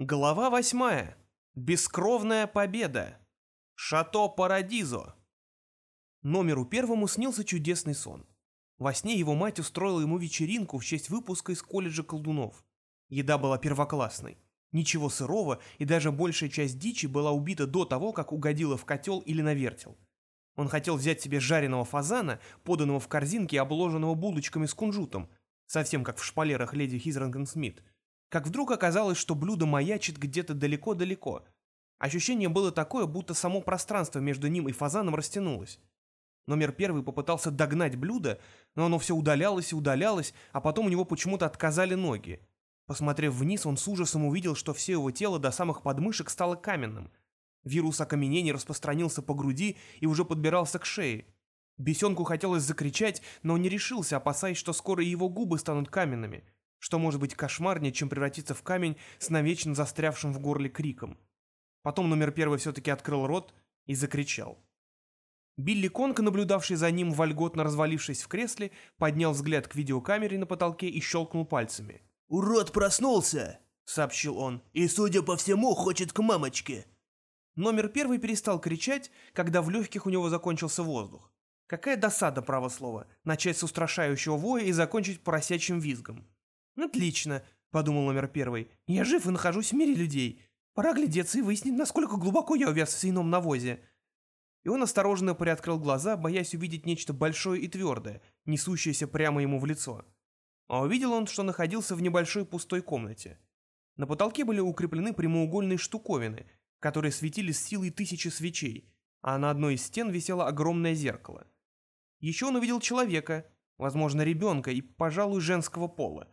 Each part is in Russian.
Глава восьмая. Бескровная победа. Шато Парадизо. Номеру первому снился чудесный сон. Во сне его мать устроила ему вечеринку в честь выпуска из колледжа колдунов. Еда была первоклассной. Ничего сырого, и даже большая часть дичи была убита до того, как угодила в котел или на вертел. Он хотел взять себе жареного фазана, поданного в корзинке обложенного булочками с кунжутом, совсем как в шпалерах леди Хизранган Смит, как вдруг оказалось, что блюдо маячит где-то далеко-далеко. Ощущение было такое, будто само пространство между ним и фазаном растянулось. Номер первый попытался догнать блюдо, но оно все удалялось и удалялось, а потом у него почему-то отказали ноги. Посмотрев вниз, он с ужасом увидел, что все его тело до самых подмышек стало каменным. Вирус окаменений распространился по груди и уже подбирался к шее. Бесенку хотелось закричать, но он не решился, опасаясь, что скоро его губы станут каменными — что может быть кошмарнее, чем превратиться в камень с навечно застрявшим в горле криком. Потом номер первый все-таки открыл рот и закричал. Билли Конка, наблюдавший за ним, вольготно развалившись в кресле, поднял взгляд к видеокамере на потолке и щелкнул пальцами. «Урод проснулся!» — сообщил он. «И, судя по всему, хочет к мамочке!» Номер первый перестал кричать, когда в легких у него закончился воздух. Какая досада, право слова, начать с устрашающего воя и закончить поросячьим визгом. «Отлично», — подумал номер первый. «Я жив и нахожусь в мире людей. Пора глядеться и выяснить, насколько глубоко я увяз в свином навозе». И он осторожно приоткрыл глаза, боясь увидеть нечто большое и твердое, несущееся прямо ему в лицо. А увидел он, что находился в небольшой пустой комнате. На потолке были укреплены прямоугольные штуковины, которые светили с силой тысячи свечей, а на одной из стен висело огромное зеркало. Еще он увидел человека, возможно, ребенка и, пожалуй, женского пола.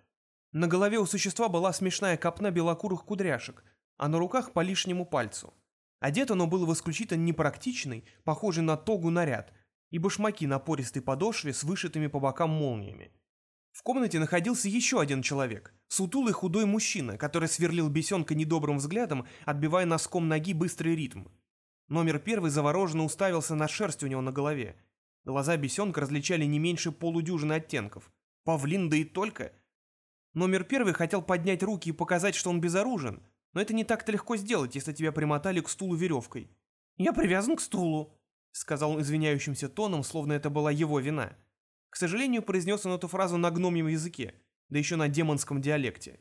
На голове у существа была смешная копна белокурых кудряшек, а на руках по лишнему пальцу. Одет оно было в исключительно непрактичный, похожий на тогу наряд, и башмаки на пористой подошве с вышитыми по бокам молниями. В комнате находился еще один человек, сутулый худой мужчина, который сверлил бесенка недобрым взглядом, отбивая носком ноги быстрый ритм. Номер первый завороженно уставился на шерсть у него на голове. Глаза бесенка различали не меньше полудюжины оттенков. Павлин да и только — Номер первый хотел поднять руки и показать, что он безоружен, но это не так-то легко сделать, если тебя примотали к стулу веревкой. «Я привязан к стулу», — сказал он извиняющимся тоном, словно это была его вина. К сожалению, произнес он эту фразу на гномьем языке, да еще на демонском диалекте.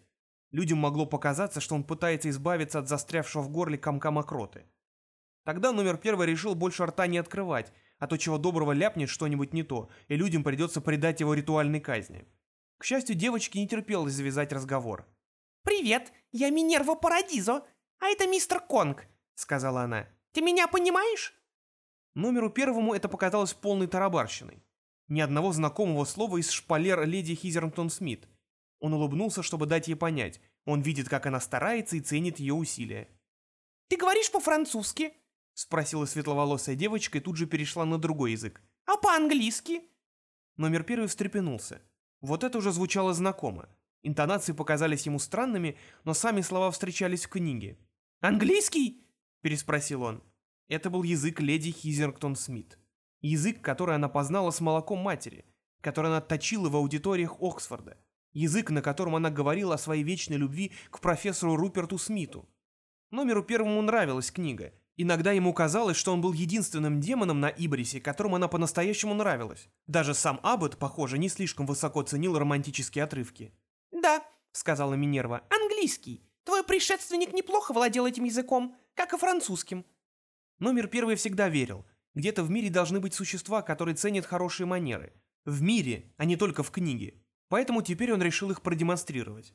Людям могло показаться, что он пытается избавиться от застрявшего в горле комка мокроты. Тогда номер первый решил больше рта не открывать, а то чего доброго ляпнет что-нибудь не то, и людям придется предать его ритуальной казни. К счастью, девочке не терпелось завязать разговор. «Привет, я Минерва Парадизо, а это мистер Конг», — сказала она. «Ты меня понимаешь?» Номеру первому это показалось полной тарабарщиной. Ни одного знакомого слова из шпалер леди Хизернтон Смит. Он улыбнулся, чтобы дать ей понять. Он видит, как она старается и ценит ее усилия. «Ты говоришь по-французски?» — спросила светловолосая девочка и тут же перешла на другой язык. «А по-английски?» Номер первый встрепенулся. Вот это уже звучало знакомо. Интонации показались ему странными, но сами слова встречались в книге. «Английский?» – переспросил он. Это был язык леди Хизингтон Смит. Язык, который она познала с молоком матери, который она точила в аудиториях Оксфорда. Язык, на котором она говорила о своей вечной любви к профессору Руперту Смиту. Номеру первому нравилась книга, Иногда ему казалось, что он был единственным демоном на Ибрисе, которому она по-настоящему нравилась. Даже сам Аббот, похоже, не слишком высоко ценил романтические отрывки. «Да», — сказала Минерва, — «английский. Твой предшественник неплохо владел этим языком, как и французским». Номер первый всегда верил. Где-то в мире должны быть существа, которые ценят хорошие манеры. В мире, а не только в книге. Поэтому теперь он решил их продемонстрировать.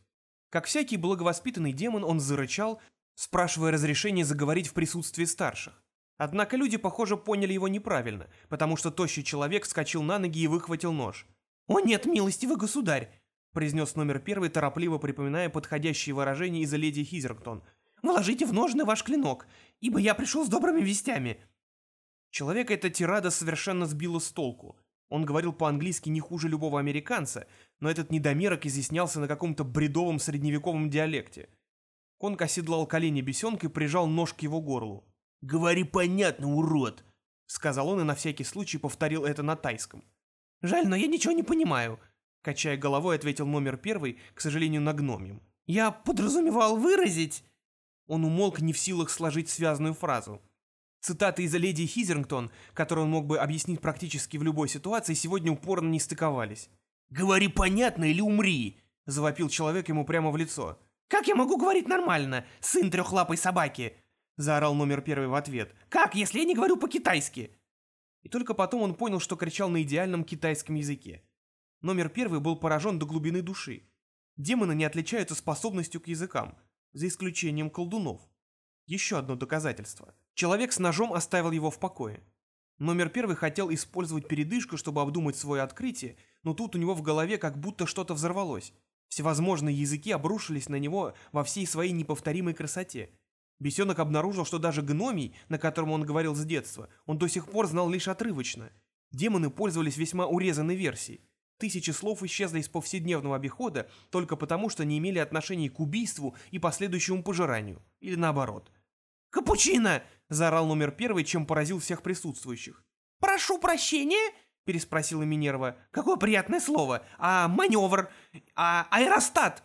Как всякий благовоспитанный демон, он зарычал, спрашивая разрешения заговорить в присутствии старших. Однако люди, похоже, поняли его неправильно, потому что тощий человек вскочил на ноги и выхватил нож. «О нет, милостивый государь!» произнес номер первый, торопливо припоминая подходящие выражения из-за леди Хизергтон. «Вложите в ножны ваш клинок, ибо я пришел с добрыми вестями». Человека эта тирада совершенно сбила с толку. Он говорил по-английски не хуже любого американца, но этот недомерок изъяснялся на каком-то бредовом средневековом диалекте. Конг оседлал колени бесенка и прижал нож к его горлу. «Говори понятно, урод!» — сказал он и на всякий случай повторил это на тайском. «Жаль, но я ничего не понимаю», — качая головой, ответил номер первый, к сожалению, на гномьем. «Я подразумевал выразить...» Он умолк не в силах сложить связанную фразу. Цитаты из леди Хизерингтон, которые он мог бы объяснить практически в любой ситуации, сегодня упорно не стыковались. «Говори понятно или умри!» — завопил человек ему прямо в лицо. «Как я могу говорить нормально, сын трехлапой собаки?» — заорал номер первый в ответ. «Как, если я не говорю по-китайски?» И только потом он понял, что кричал на идеальном китайском языке. Номер первый был поражен до глубины души. Демоны не отличаются способностью к языкам, за исключением колдунов. Еще одно доказательство. Человек с ножом оставил его в покое. Номер первый хотел использовать передышку, чтобы обдумать свое открытие, но тут у него в голове как будто что-то взорвалось. Всевозможные языки обрушились на него во всей своей неповторимой красоте. Бесенок обнаружил, что даже гномий, на котором он говорил с детства, он до сих пор знал лишь отрывочно. Демоны пользовались весьма урезанной версией. Тысячи слов исчезли из повседневного обихода только потому, что не имели отношения к убийству и последующему пожиранию. Или наоборот. «Капучино!» — заорал номер первый, чем поразил всех присутствующих. «Прошу прощения?» — переспросила Минерва. «Какое приятное слово! А маневр? А аэростат?»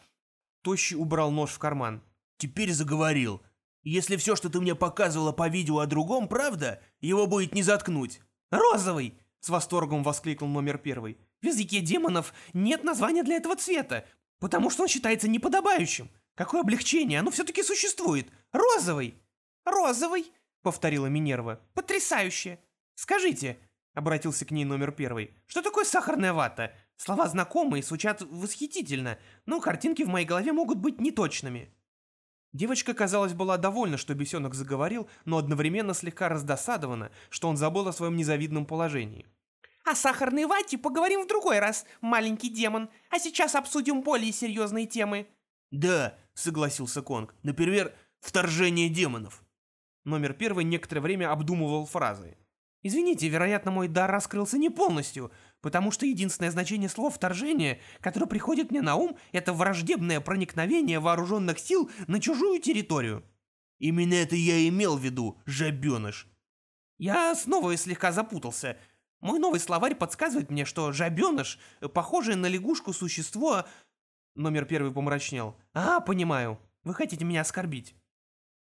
Тощий убрал нож в карман. «Теперь заговорил. Если все, что ты мне показывала по видео о другом, правда, его будет не заткнуть». «Розовый!» — с восторгом воскликнул номер первый. В языке демонов нет названия для этого цвета, потому что он считается неподобающим. Какое облегчение, оно все-таки существует. Розовый. Розовый, повторила Минерва. Потрясающе. Скажите, обратился к ней номер первый, что такое сахарная вата? Слова знакомые, звучат восхитительно, но картинки в моей голове могут быть неточными. Девочка, казалось, была довольна, что бесенок заговорил, но одновременно слегка раздосадована, что он забыл о своем незавидном положении. О сахарной вате поговорим в другой раз, маленький демон. А сейчас обсудим более серьезные темы. Да, согласился Конг. Например, вторжение демонов. Номер первый некоторое время обдумывал фразы. Извините, вероятно, мой дар раскрылся не полностью, потому что единственное значение слова «вторжение», которое приходит мне на ум, это враждебное проникновение вооруженных сил на чужую территорию. Именно это я имел в виду, жабеныш. Я снова слегка запутался — мой новый словарь подсказывает мне, что жабеныш, похожее на лягушку существо... Номер первый помрачнел. А, понимаю. Вы хотите меня оскорбить.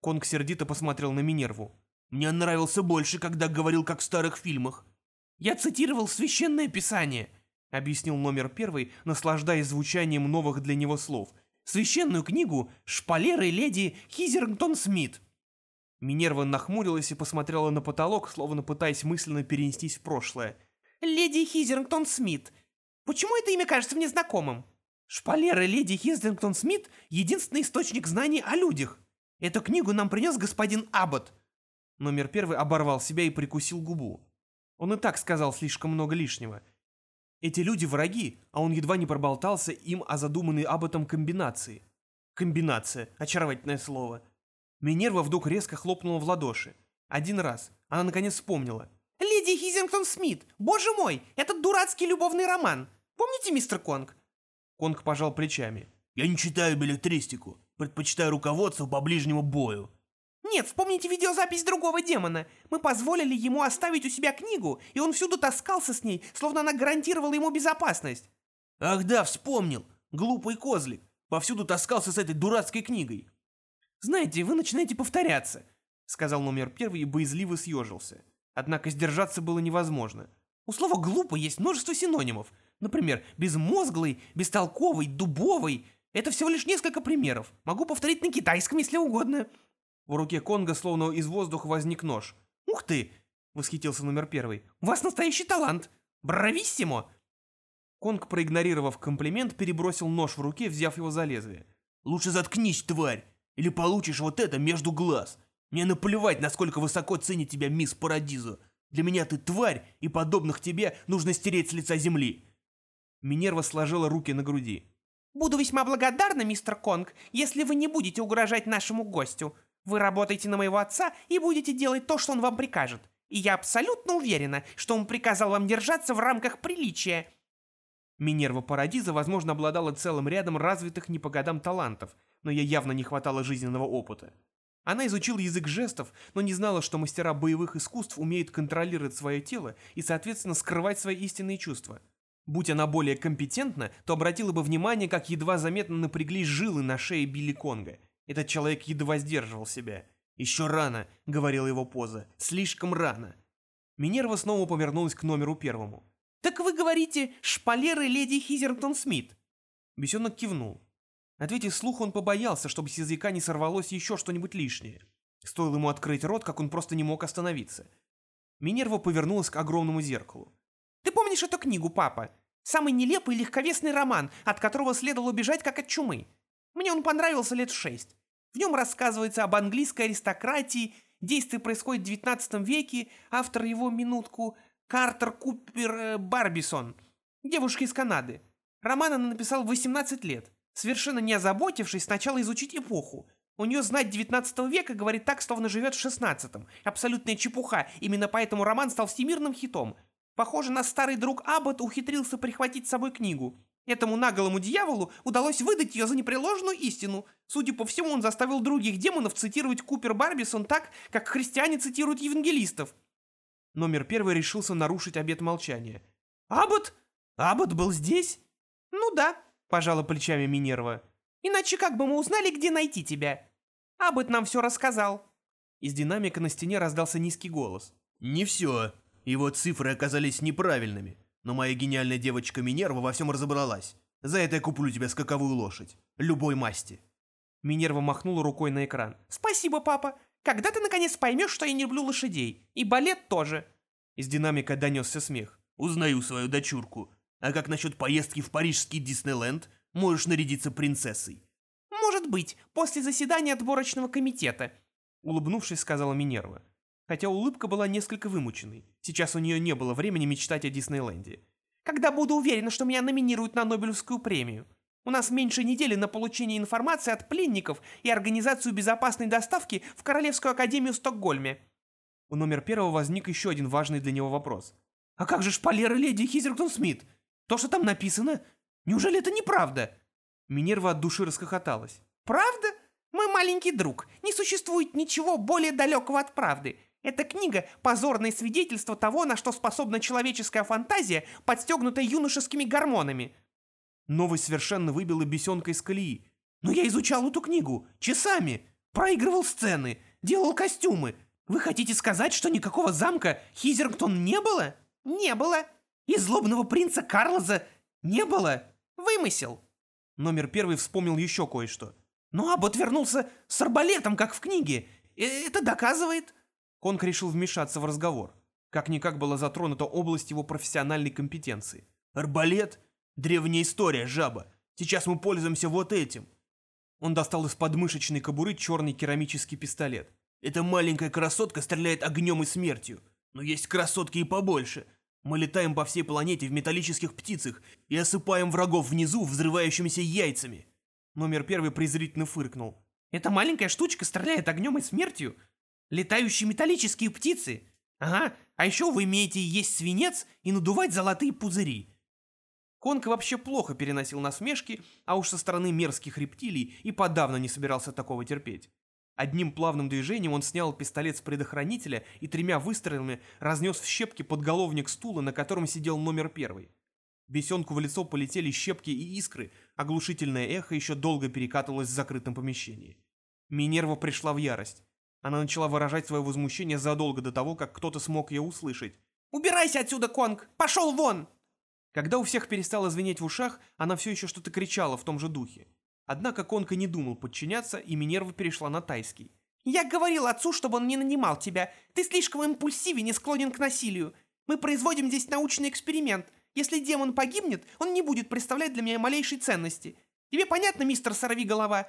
Конг сердито посмотрел на Минерву. Мне нравился больше, когда говорил, как в старых фильмах. Я цитировал священное писание, объяснил номер первый, наслаждаясь звучанием новых для него слов. Священную книгу «Шпалеры леди Хизерингтон Смит». Минерва нахмурилась и посмотрела на потолок, словно пытаясь мысленно перенестись в прошлое. «Леди Хизерингтон Смит. Почему это имя кажется мне знакомым? Шпалера леди Хизерингтон Смит — единственный источник знаний о людях. Эту книгу нам принес господин Аббот». Номер первый оборвал себя и прикусил губу. Он и так сказал слишком много лишнего. Эти люди враги, а он едва не проболтался им о задуманной Абботом комбинации. Комбинация — очаровательное слово — Минерва вдруг резко хлопнула в ладоши. Один раз. Она наконец вспомнила. «Леди Хизингтон Смит! Боже мой! Этот дурацкий любовный роман! Помните, мистер Конг?» Конг пожал плечами. «Я не читаю билетристику. Предпочитаю руководство по ближнему бою». «Нет, вспомните видеозапись другого демона. Мы позволили ему оставить у себя книгу, и он всюду таскался с ней, словно она гарантировала ему безопасность». «Ах да, вспомнил! Глупый козлик! Повсюду таскался с этой дурацкой книгой!» «Знаете, вы начинаете повторяться», — сказал номер первый и боязливо съежился. Однако сдержаться было невозможно. У слова «глупо» есть множество синонимов. Например, безмозглый, бестолковый, дубовый. Это всего лишь несколько примеров. Могу повторить на китайском, если угодно. В руке Конга словно из воздуха возник нож. «Ух ты!» — восхитился номер первый. «У вас настоящий талант! Брависсимо!» Конг, проигнорировав комплимент, перебросил нож в руке, взяв его за лезвие. «Лучше заткнись, тварь! Или получишь вот это между глаз. Мне наплевать, насколько высоко ценит тебя мисс Парадизо. Для меня ты тварь, и подобных тебе нужно стереть с лица земли». Минерва сложила руки на груди. «Буду весьма благодарна, мистер Конг, если вы не будете угрожать нашему гостю. Вы работаете на моего отца и будете делать то, что он вам прикажет. И я абсолютно уверена, что он приказал вам держаться в рамках приличия». Минерва Парадиза, возможно, обладала целым рядом развитых не по годам талантов – но ей явно не хватало жизненного опыта. Она изучила язык жестов, но не знала, что мастера боевых искусств умеют контролировать свое тело и, соответственно, скрывать свои истинные чувства. Будь она более компетентна, то обратила бы внимание, как едва заметно напряглись жилы на шее Билли Конга. Этот человек едва сдерживал себя. «Еще рано», — говорила его поза, — «слишком рано». Минерва снова повернулась к номеру первому. «Так вы говорите, шпалеры леди Хизертон Смит?» Бесенок кивнул. Ответив слух, он побоялся, чтобы с языка не сорвалось еще что-нибудь лишнее. Стоило ему открыть рот, как он просто не мог остановиться. Минерва повернулась к огромному зеркалу. «Ты помнишь эту книгу, папа? Самый нелепый легковесный роман, от которого следовало бежать как от чумы. Мне он понравился лет шесть. В нем рассказывается об английской аристократии, действие происходит в 19 веке, автор его минутку Картер Купер э, Барбисон, девушка из Канады. Роман она написал в 18 лет, совершенно не озаботившись сначала изучить эпоху. У нее знать 19 века говорит так, словно живет в 16-м. Абсолютная чепуха, именно поэтому роман стал всемирным хитом. Похоже, наш старый друг Аббот ухитрился прихватить с собой книгу. Этому наголому дьяволу удалось выдать ее за непреложную истину. Судя по всему, он заставил других демонов цитировать Купер Барбисон так, как христиане цитируют евангелистов. Номер первый решился нарушить обет молчания. «Аббот? Аббот был здесь?» «Ну да», — пожала плечами Минерва. «Иначе как бы мы узнали, где найти тебя? Аббот нам все рассказал». Из динамика на стене раздался низкий голос. «Не все. Его цифры оказались неправильными. Но моя гениальная девочка Минерва во всем разобралась. За это я куплю тебе скаковую лошадь. Любой масти». Минерва махнула рукой на экран. «Спасибо, папа. Когда ты наконец поймешь, что я не люблю лошадей? И балет тоже?» Из динамика донесся смех. «Узнаю свою дочурку. А как насчет поездки в парижский Диснейленд? Можешь нарядиться принцессой». «Может быть, после заседания отборочного комитета», — улыбнувшись, сказала Минерва. Хотя улыбка была несколько вымученной. Сейчас у нее не было времени мечтать о Диснейленде. «Когда буду уверена, что меня номинируют на Нобелевскую премию. У нас меньше недели на получение информации от пленников и организацию безопасной доставки в Королевскую академию в Стокгольме». У номер первого возник еще один важный для него вопрос. «А как же шпалеры леди Хизертон Смит? То, что там написано? Неужели это неправда?» Минерва от души расхохоталась. «Правда? Мой маленький друг, не существует ничего более далекого от правды. Эта книга – позорное свидетельство того, на что способна человеческая фантазия, подстегнутая юношескими гормонами. Новость совершенно выбила бесенка из колеи. Но я изучал эту книгу часами, проигрывал сцены, делал костюмы. Вы хотите сказать, что никакого замка Хизергтон не было? Не было. И злобного принца Карлоза не было. Вымысел. Номер первый вспомнил еще кое-что. Ну, Аббот вернулся с арбалетом, как в книге. Э, это доказывает... Конг решил вмешаться в разговор. Как-никак была затронута область его профессиональной компетенции. «Арбалет? Древняя история, жаба. Сейчас мы пользуемся вот этим». Он достал из подмышечной кобуры черный керамический пистолет. «Эта маленькая красотка стреляет огнем и смертью. Но есть красотки и побольше. Мы летаем по всей планете в металлических птицах и осыпаем врагов внизу взрывающимися яйцами». Номер первый презрительно фыркнул. «Эта маленькая штучка стреляет огнем и смертью? Летающие металлические птицы? Ага, а еще вы умеете есть свинец и надувать золотые пузыри. Конг вообще плохо переносил насмешки, а уж со стороны мерзких рептилий и подавно не собирался такого терпеть. Одним плавным движением он снял пистолет с предохранителя и тремя выстрелами разнес в щепки подголовник стула, на котором сидел номер первый. Бесенку в лицо полетели щепки и искры, оглушительное эхо еще долго перекатывалось в закрытом помещении. Минерва пришла в ярость. Она начала выражать свое возмущение задолго до того, как кто-то смог ее услышать. «Убирайся отсюда, Конг! Пошел вон!» Когда у всех перестало звенеть в ушах, она все еще что-то кричала в том же духе. Однако Конка не думал подчиняться, и Минерва перешла на тайский. «Я говорил отцу, чтобы он не нанимал тебя. Ты слишком импульсивен и склонен к насилию. Мы производим здесь научный эксперимент. Если демон погибнет, он не будет представлять для меня малейшей ценности. Тебе понятно, мистер Сорвиголова?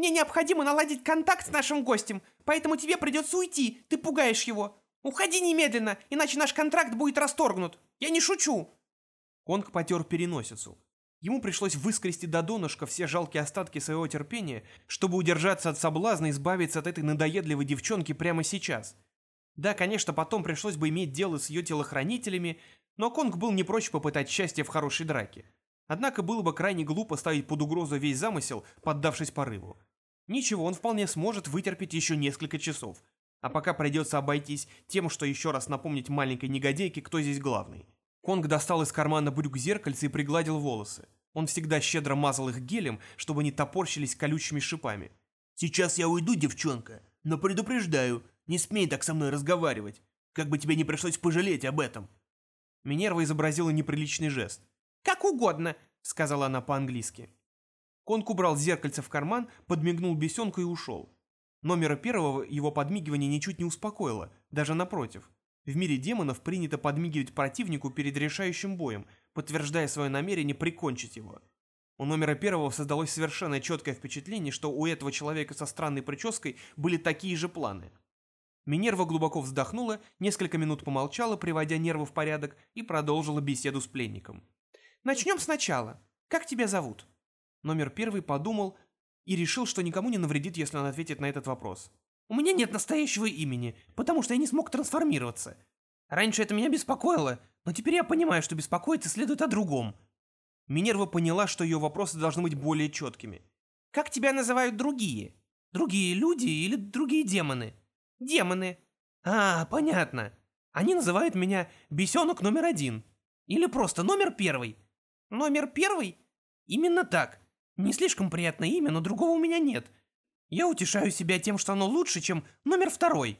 Мне необходимо наладить контакт с нашим гостем, поэтому тебе придется уйти, ты пугаешь его. Уходи немедленно, иначе наш контракт будет расторгнут. Я не шучу!» Конг потер переносицу. Ему пришлось выскрести до донышка все жалкие остатки своего терпения, чтобы удержаться от соблазна и избавиться от этой надоедливой девчонки прямо сейчас. Да, конечно, потом пришлось бы иметь дело с ее телохранителями, но Конг был не прочь попытать счастье в хорошей драке. Однако было бы крайне глупо ставить под угрозу весь замысел, поддавшись порыву. Ничего, он вполне сможет вытерпеть еще несколько часов. А пока придется обойтись тем, что еще раз напомнить маленькой негодяйке, кто здесь главный. Конг достал из кармана брюк зеркальце и пригладил волосы. Он всегда щедро мазал их гелем, чтобы они топорщились колючими шипами. Сейчас я уйду, девчонка, но предупреждаю, не смей так со мной разговаривать, как бы тебе не пришлось пожалеть об этом». Минерва изобразила неприличный жест. «Как угодно», — сказала она по-английски. Конг убрал зеркальце в карман, подмигнул бесенку и ушел. Номера первого его подмигивание ничуть не успокоило, даже напротив. В мире демонов принято подмигивать противнику перед решающим боем, подтверждая свое намерение прикончить его. У номера первого создалось совершенно четкое впечатление, что у этого человека со странной прической были такие же планы. Минерва глубоко вздохнула, несколько минут помолчала, приводя нервы в порядок, и продолжила беседу с пленником. «Начнем сначала. Как тебя зовут?» Номер первый подумал и решил, что никому не навредит, если он ответит на этот вопрос. «У меня нет настоящего имени, потому что я не смог трансформироваться. Раньше это меня беспокоило, но теперь я понимаю, что беспокоиться следует о другом». Минерва поняла, что ее вопросы должны быть более четкими. «Как тебя называют другие? Другие люди или другие демоны?» «Демоны». «А, понятно. Они называют меня бесенок номер один. Или просто номер первый». «Номер первый?» «Именно так. Не слишком приятное имя, но другого у меня нет. Я утешаю себя тем, что оно лучше, чем номер второй.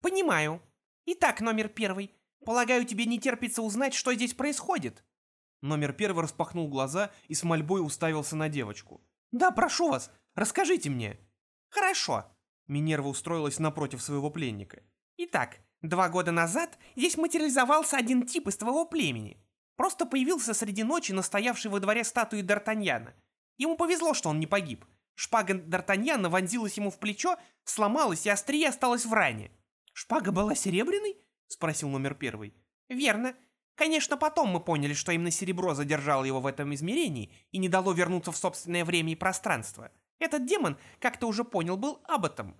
Понимаю. Итак, номер первый. Полагаю, тебе не терпится узнать, что здесь происходит. Номер первый распахнул глаза и с мольбой уставился на девочку. Да, прошу вас, расскажите мне. Хорошо. Минерва устроилась напротив своего пленника. Итак, два года назад здесь материализовался один тип из твоего племени. Просто появился среди ночи настоявший во дворе статуи Д'Артаньяна. Ему повезло, что он не погиб. Шпага Д'Артаньяна вонзилась ему в плечо, сломалась, и острие осталось в ране. «Шпага была серебряной?» — спросил номер первый. «Верно. Конечно, потом мы поняли, что именно серебро задержало его в этом измерении и не дало вернуться в собственное время и пространство. Этот демон, как ты уже понял, был аботом.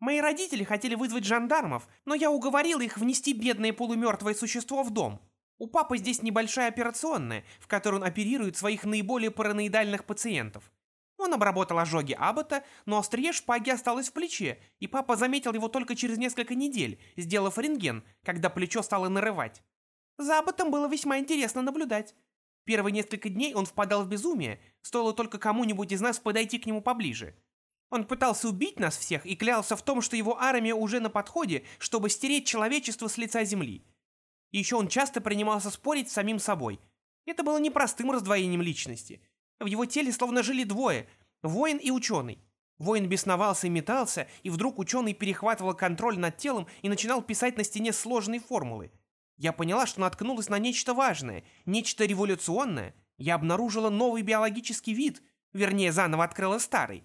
Мои родители хотели вызвать жандармов, но я уговорил их внести бедное полумертвое существо в дом. У папы здесь небольшая операционная, в которой он оперирует своих наиболее параноидальных пациентов. Он обработал ожоги Аббота, но острие шпаги осталось в плече, и папа заметил его только через несколько недель, сделав рентген, когда плечо стало нарывать. За Абботом было весьма интересно наблюдать. Первые несколько дней он впадал в безумие, стоило только кому-нибудь из нас подойти к нему поближе. Он пытался убить нас всех и клялся в том, что его армия уже на подходе, чтобы стереть человечество с лица земли. И еще он часто принимался спорить с самим собой. Это было непростым раздвоением личности. В его теле словно жили двое – воин и ученый. Воин бесновался и метался, и вдруг ученый перехватывал контроль над телом и начинал писать на стене сложные формулы. Я поняла, что наткнулась на нечто важное, нечто революционное. Я обнаружила новый биологический вид, вернее, заново открыла старый.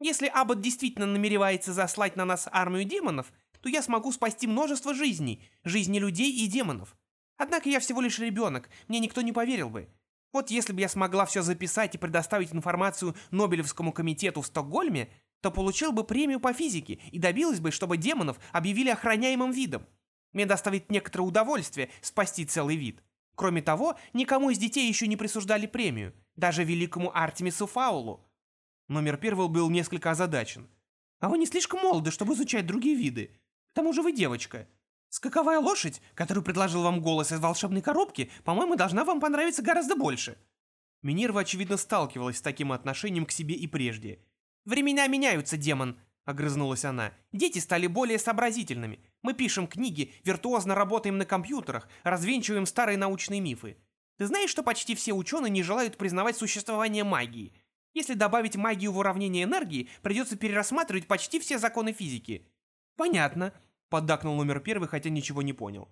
Если Аббат действительно намеревается заслать на нас армию демонов – то я смогу спасти множество жизней, жизни людей и демонов. Однако я всего лишь ребенок, мне никто не поверил бы. Вот если бы я смогла все записать и предоставить информацию Нобелевскому комитету в Стокгольме, то получил бы премию по физике и добилась бы, чтобы демонов объявили охраняемым видом. Мне доставит некоторое удовольствие спасти целый вид. Кроме того, никому из детей еще не присуждали премию, даже великому Артемису Фаулу. Номер первый был несколько озадачен. «А вы не слишком молоды, чтобы изучать другие виды тому же вы девочка. Скаковая лошадь, которую предложил вам голос из волшебной коробки, по-моему, должна вам понравиться гораздо больше». Минерва, очевидно, сталкивалась с таким отношением к себе и прежде. «Времена меняются, демон», — огрызнулась она. «Дети стали более сообразительными. Мы пишем книги, виртуозно работаем на компьютерах, развенчиваем старые научные мифы. Ты знаешь, что почти все ученые не желают признавать существование магии? Если добавить магию в уравнение энергии, придется перерассматривать почти все законы физики». «Понятно», Поддакнул номер первый, хотя ничего не понял.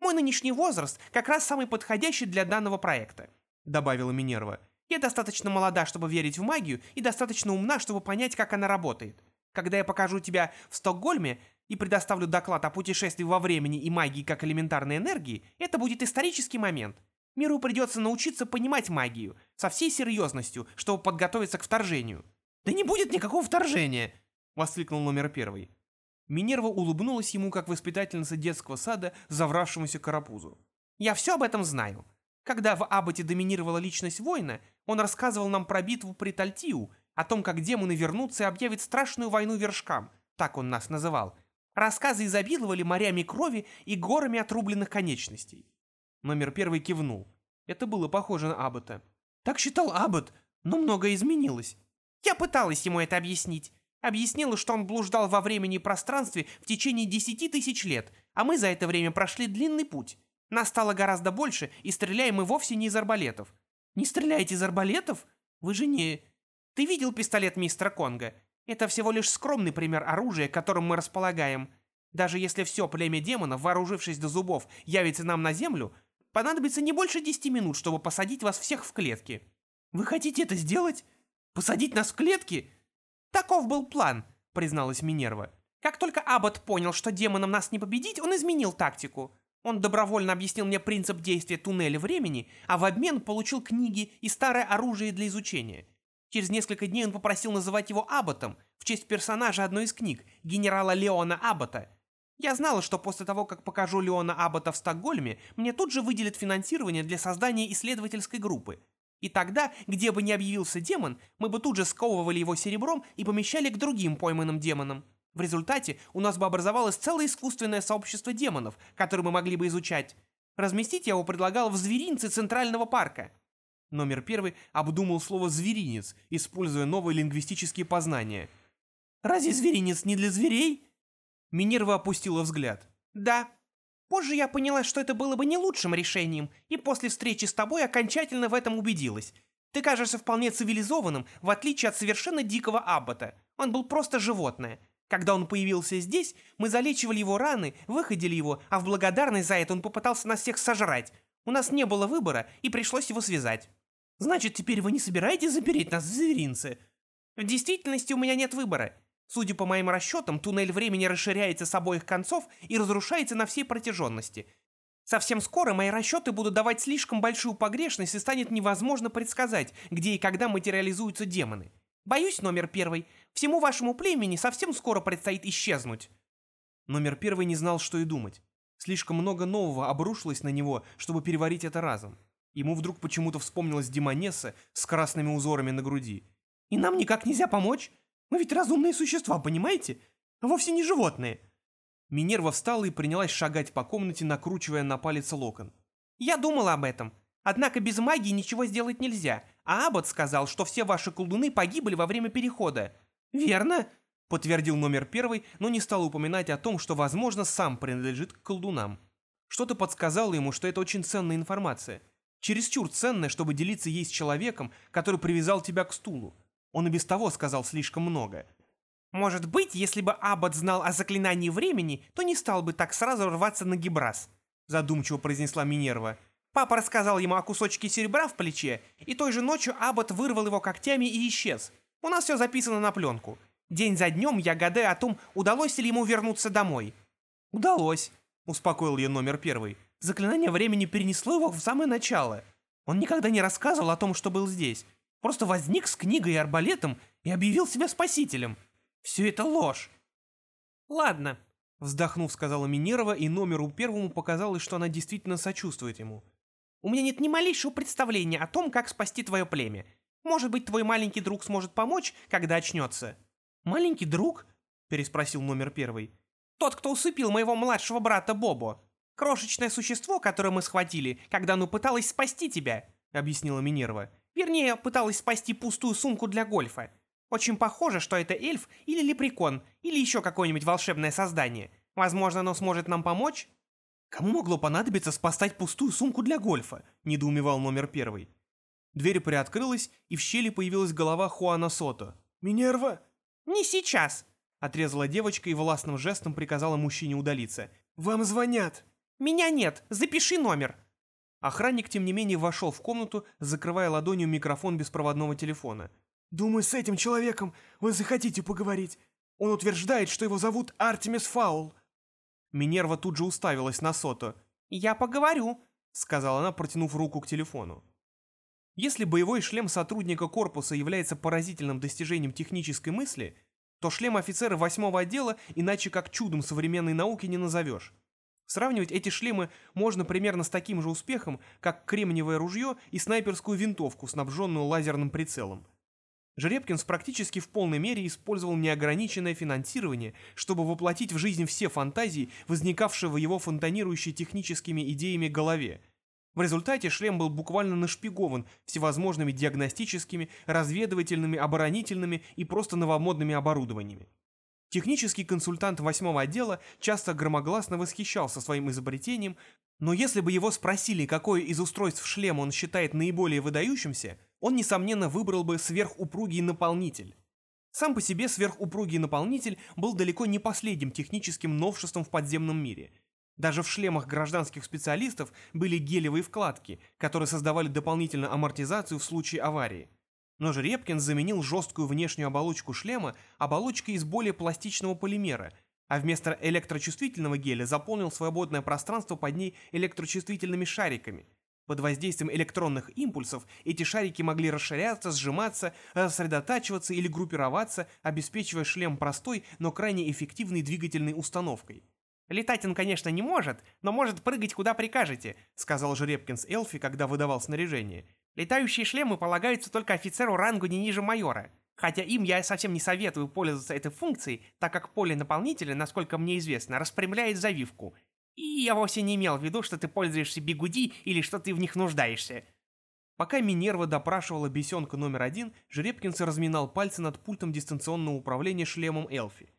«Мой нынешний возраст как раз самый подходящий для данного проекта», — добавила Минерва. «Я достаточно молода, чтобы верить в магию, и достаточно умна, чтобы понять, как она работает. Когда я покажу тебя в Стокгольме и предоставлю доклад о путешествии во времени и магии как элементарной энергии, это будет исторический момент. Миру придется научиться понимать магию со всей серьезностью, чтобы подготовиться к вторжению». «Да не будет никакого вторжения!» — воскликнул номер первый. Минерва улыбнулась ему, как воспитательница детского сада, завравшемуся карапузу. «Я все об этом знаю. Когда в Аббате доминировала личность воина, он рассказывал нам про битву при Тальтиу, о том, как демоны вернутся и объявят страшную войну вершкам, так он нас называл. Рассказы изобиловали морями крови и горами отрубленных конечностей». Номер первый кивнул. Это было похоже на Аббата. «Так считал Аббат, но многое изменилось. Я пыталась ему это объяснить. Объяснила, что он блуждал во времени и пространстве в течение десяти тысяч лет, а мы за это время прошли длинный путь. Нас стало гораздо больше, и стреляем мы вовсе не из арбалетов. Не стреляете из арбалетов? Вы же не... Ты видел пистолет мистера Конга? Это всего лишь скромный пример оружия, которым мы располагаем. Даже если все племя демонов, вооружившись до зубов, явится нам на землю, понадобится не больше десяти минут, чтобы посадить вас всех в клетки. Вы хотите это сделать? Посадить нас в клетки? Таков был план, призналась Минерва. Как только Аббот понял, что демонам нас не победить, он изменил тактику. Он добровольно объяснил мне принцип действия туннеля времени, а в обмен получил книги и старое оружие для изучения. Через несколько дней он попросил называть его Абботом в честь персонажа одной из книг, генерала Леона Аббота. Я знала, что после того, как покажу Леона Аббота в Стокгольме, мне тут же выделят финансирование для создания исследовательской группы. И тогда, где бы ни объявился демон, мы бы тут же сковывали его серебром и помещали к другим пойманным демонам. В результате у нас бы образовалось целое искусственное сообщество демонов, которое мы могли бы изучать. Разместить я его предлагал в зверинце Центрального парка. Номер первый обдумал слово «зверинец», используя новые лингвистические познания. «Разве зверинец не для зверей?» Минерва опустила взгляд. «Да. Позже я поняла, что это было бы не лучшим решением, и после встречи с тобой окончательно в этом убедилась. Ты кажешься вполне цивилизованным, в отличие от совершенно дикого Аббата. Он был просто животное. Когда он появился здесь, мы залечивали его раны, выходили его, а в благодарность за это он попытался нас всех сожрать. У нас не было выбора, и пришлось его связать. Значит, теперь вы не собираетесь запереть нас в зверинце? В действительности у меня нет выбора. Судя по моим расчетам, туннель времени расширяется с обоих концов и разрушается на всей протяженности. Совсем скоро мои расчеты будут давать слишком большую погрешность и станет невозможно предсказать, где и когда материализуются демоны. Боюсь, номер первый, всему вашему племени совсем скоро предстоит исчезнуть. Номер первый не знал, что и думать. Слишком много нового обрушилось на него, чтобы переварить это разом. Ему вдруг почему-то вспомнилась Демонесса с красными узорами на груди. «И нам никак нельзя помочь? Мы ведь разумные существа, понимаете? А вовсе не животные». Минерва встала и принялась шагать по комнате, накручивая на палец локон. «Я думала об этом. Однако без магии ничего сделать нельзя, а Аббот сказал, что все ваши колдуны погибли во время перехода». «Верно?» — подтвердил номер первый, но не стал упоминать о том, что, возможно, сам принадлежит к колдунам. Что-то подсказало ему, что это очень ценная информация. Чересчур ценное, чтобы делиться ей с человеком, который привязал тебя к стулу. Он и без того сказал слишком много. Может быть, если бы Аббат знал о заклинании времени, то не стал бы так сразу рваться на гибрас, задумчиво произнесла Минерва. Папа рассказал ему о кусочке серебра в плече, и той же ночью Аббат вырвал его когтями и исчез. У нас все записано на пленку. День за днем я гадаю о том, удалось ли ему вернуться домой. «Удалось», — успокоил ее номер первый. Заклинание времени перенесло его в самое начало. Он никогда не рассказывал о том, что был здесь. Просто возник с книгой и арбалетом и объявил себя спасителем. Все это ложь. Ладно, вздохнув, сказала Минерва, и номеру первому показалось, что она действительно сочувствует ему. У меня нет ни малейшего представления о том, как спасти твое племя. Может быть, твой маленький друг сможет помочь, когда очнется. Маленький друг? переспросил номер первый. Тот, кто усыпил моего младшего брата Бобо. Крошечное существо, которое мы схватили, когда оно пыталось спасти тебя», — объяснила Минерва. «Вернее, пыталась спасти пустую сумку для гольфа. Очень похоже, что это эльф или лепрекон, или еще какое-нибудь волшебное создание. Возможно, оно сможет нам помочь?» «Кому могло понадобиться спасать пустую сумку для гольфа?» — недоумевал номер первый. Дверь приоткрылась, и в щели появилась голова Хуана Сото. «Минерва?» «Не сейчас!» — отрезала девочка и властным жестом приказала мужчине удалиться. «Вам звонят!» «Меня нет, запиши номер». Охранник, тем не менее, вошел в комнату, закрывая ладонью микрофон беспроводного телефона. «Думаю, с этим человеком вы захотите поговорить. Он утверждает, что его зовут Артемис Фаул». Минерва тут же уставилась на Сото. «Я поговорю», — сказала она, протянув руку к телефону. Если боевой шлем сотрудника корпуса является поразительным достижением технической мысли, то шлем офицера восьмого отдела иначе как чудом современной науки не назовешь. Сравнивать эти шлемы можно примерно с таким же успехом, как кремниевое ружье и снайперскую винтовку, снабженную лазерным прицелом. Жеребкинс практически в полной мере использовал неограниченное финансирование, чтобы воплотить в жизнь все фантазии, возникавшие в его фонтанирующей техническими идеями голове. В результате шлем был буквально нашпигован всевозможными диагностическими, разведывательными, оборонительными и просто новомодными оборудованиями. Технический консультант восьмого отдела часто громогласно восхищался своим изобретением, но если бы его спросили, какое из устройств шлема он считает наиболее выдающимся, он, несомненно, выбрал бы сверхупругий наполнитель. Сам по себе сверхупругий наполнитель был далеко не последним техническим новшеством в подземном мире – даже в шлемах гражданских специалистов были гелевые вкладки, которые создавали дополнительную амортизацию в случае аварии. Но Жеребкин заменил жесткую внешнюю оболочку шлема оболочкой из более пластичного полимера, а вместо электрочувствительного геля заполнил свободное пространство под ней электрочувствительными шариками. Под воздействием электронных импульсов эти шарики могли расширяться, сжиматься, рассредотачиваться или группироваться, обеспечивая шлем простой, но крайне эффективной двигательной установкой. «Летать он, конечно, не может, но может прыгать куда прикажете», сказал Жеребкин с Элфи, когда выдавал снаряжение. «Летающие шлемы полагаются только офицеру рангу не ниже майора. Хотя им я совсем не советую пользоваться этой функцией, так как поле наполнителя, насколько мне известно, распрямляет завивку. И я вовсе не имел в виду, что ты пользуешься бигуди или что ты в них нуждаешься». Пока Минерва допрашивала бесенка номер один, Жеребкинс разминал пальцы над пультом дистанционного управления шлемом Элфи.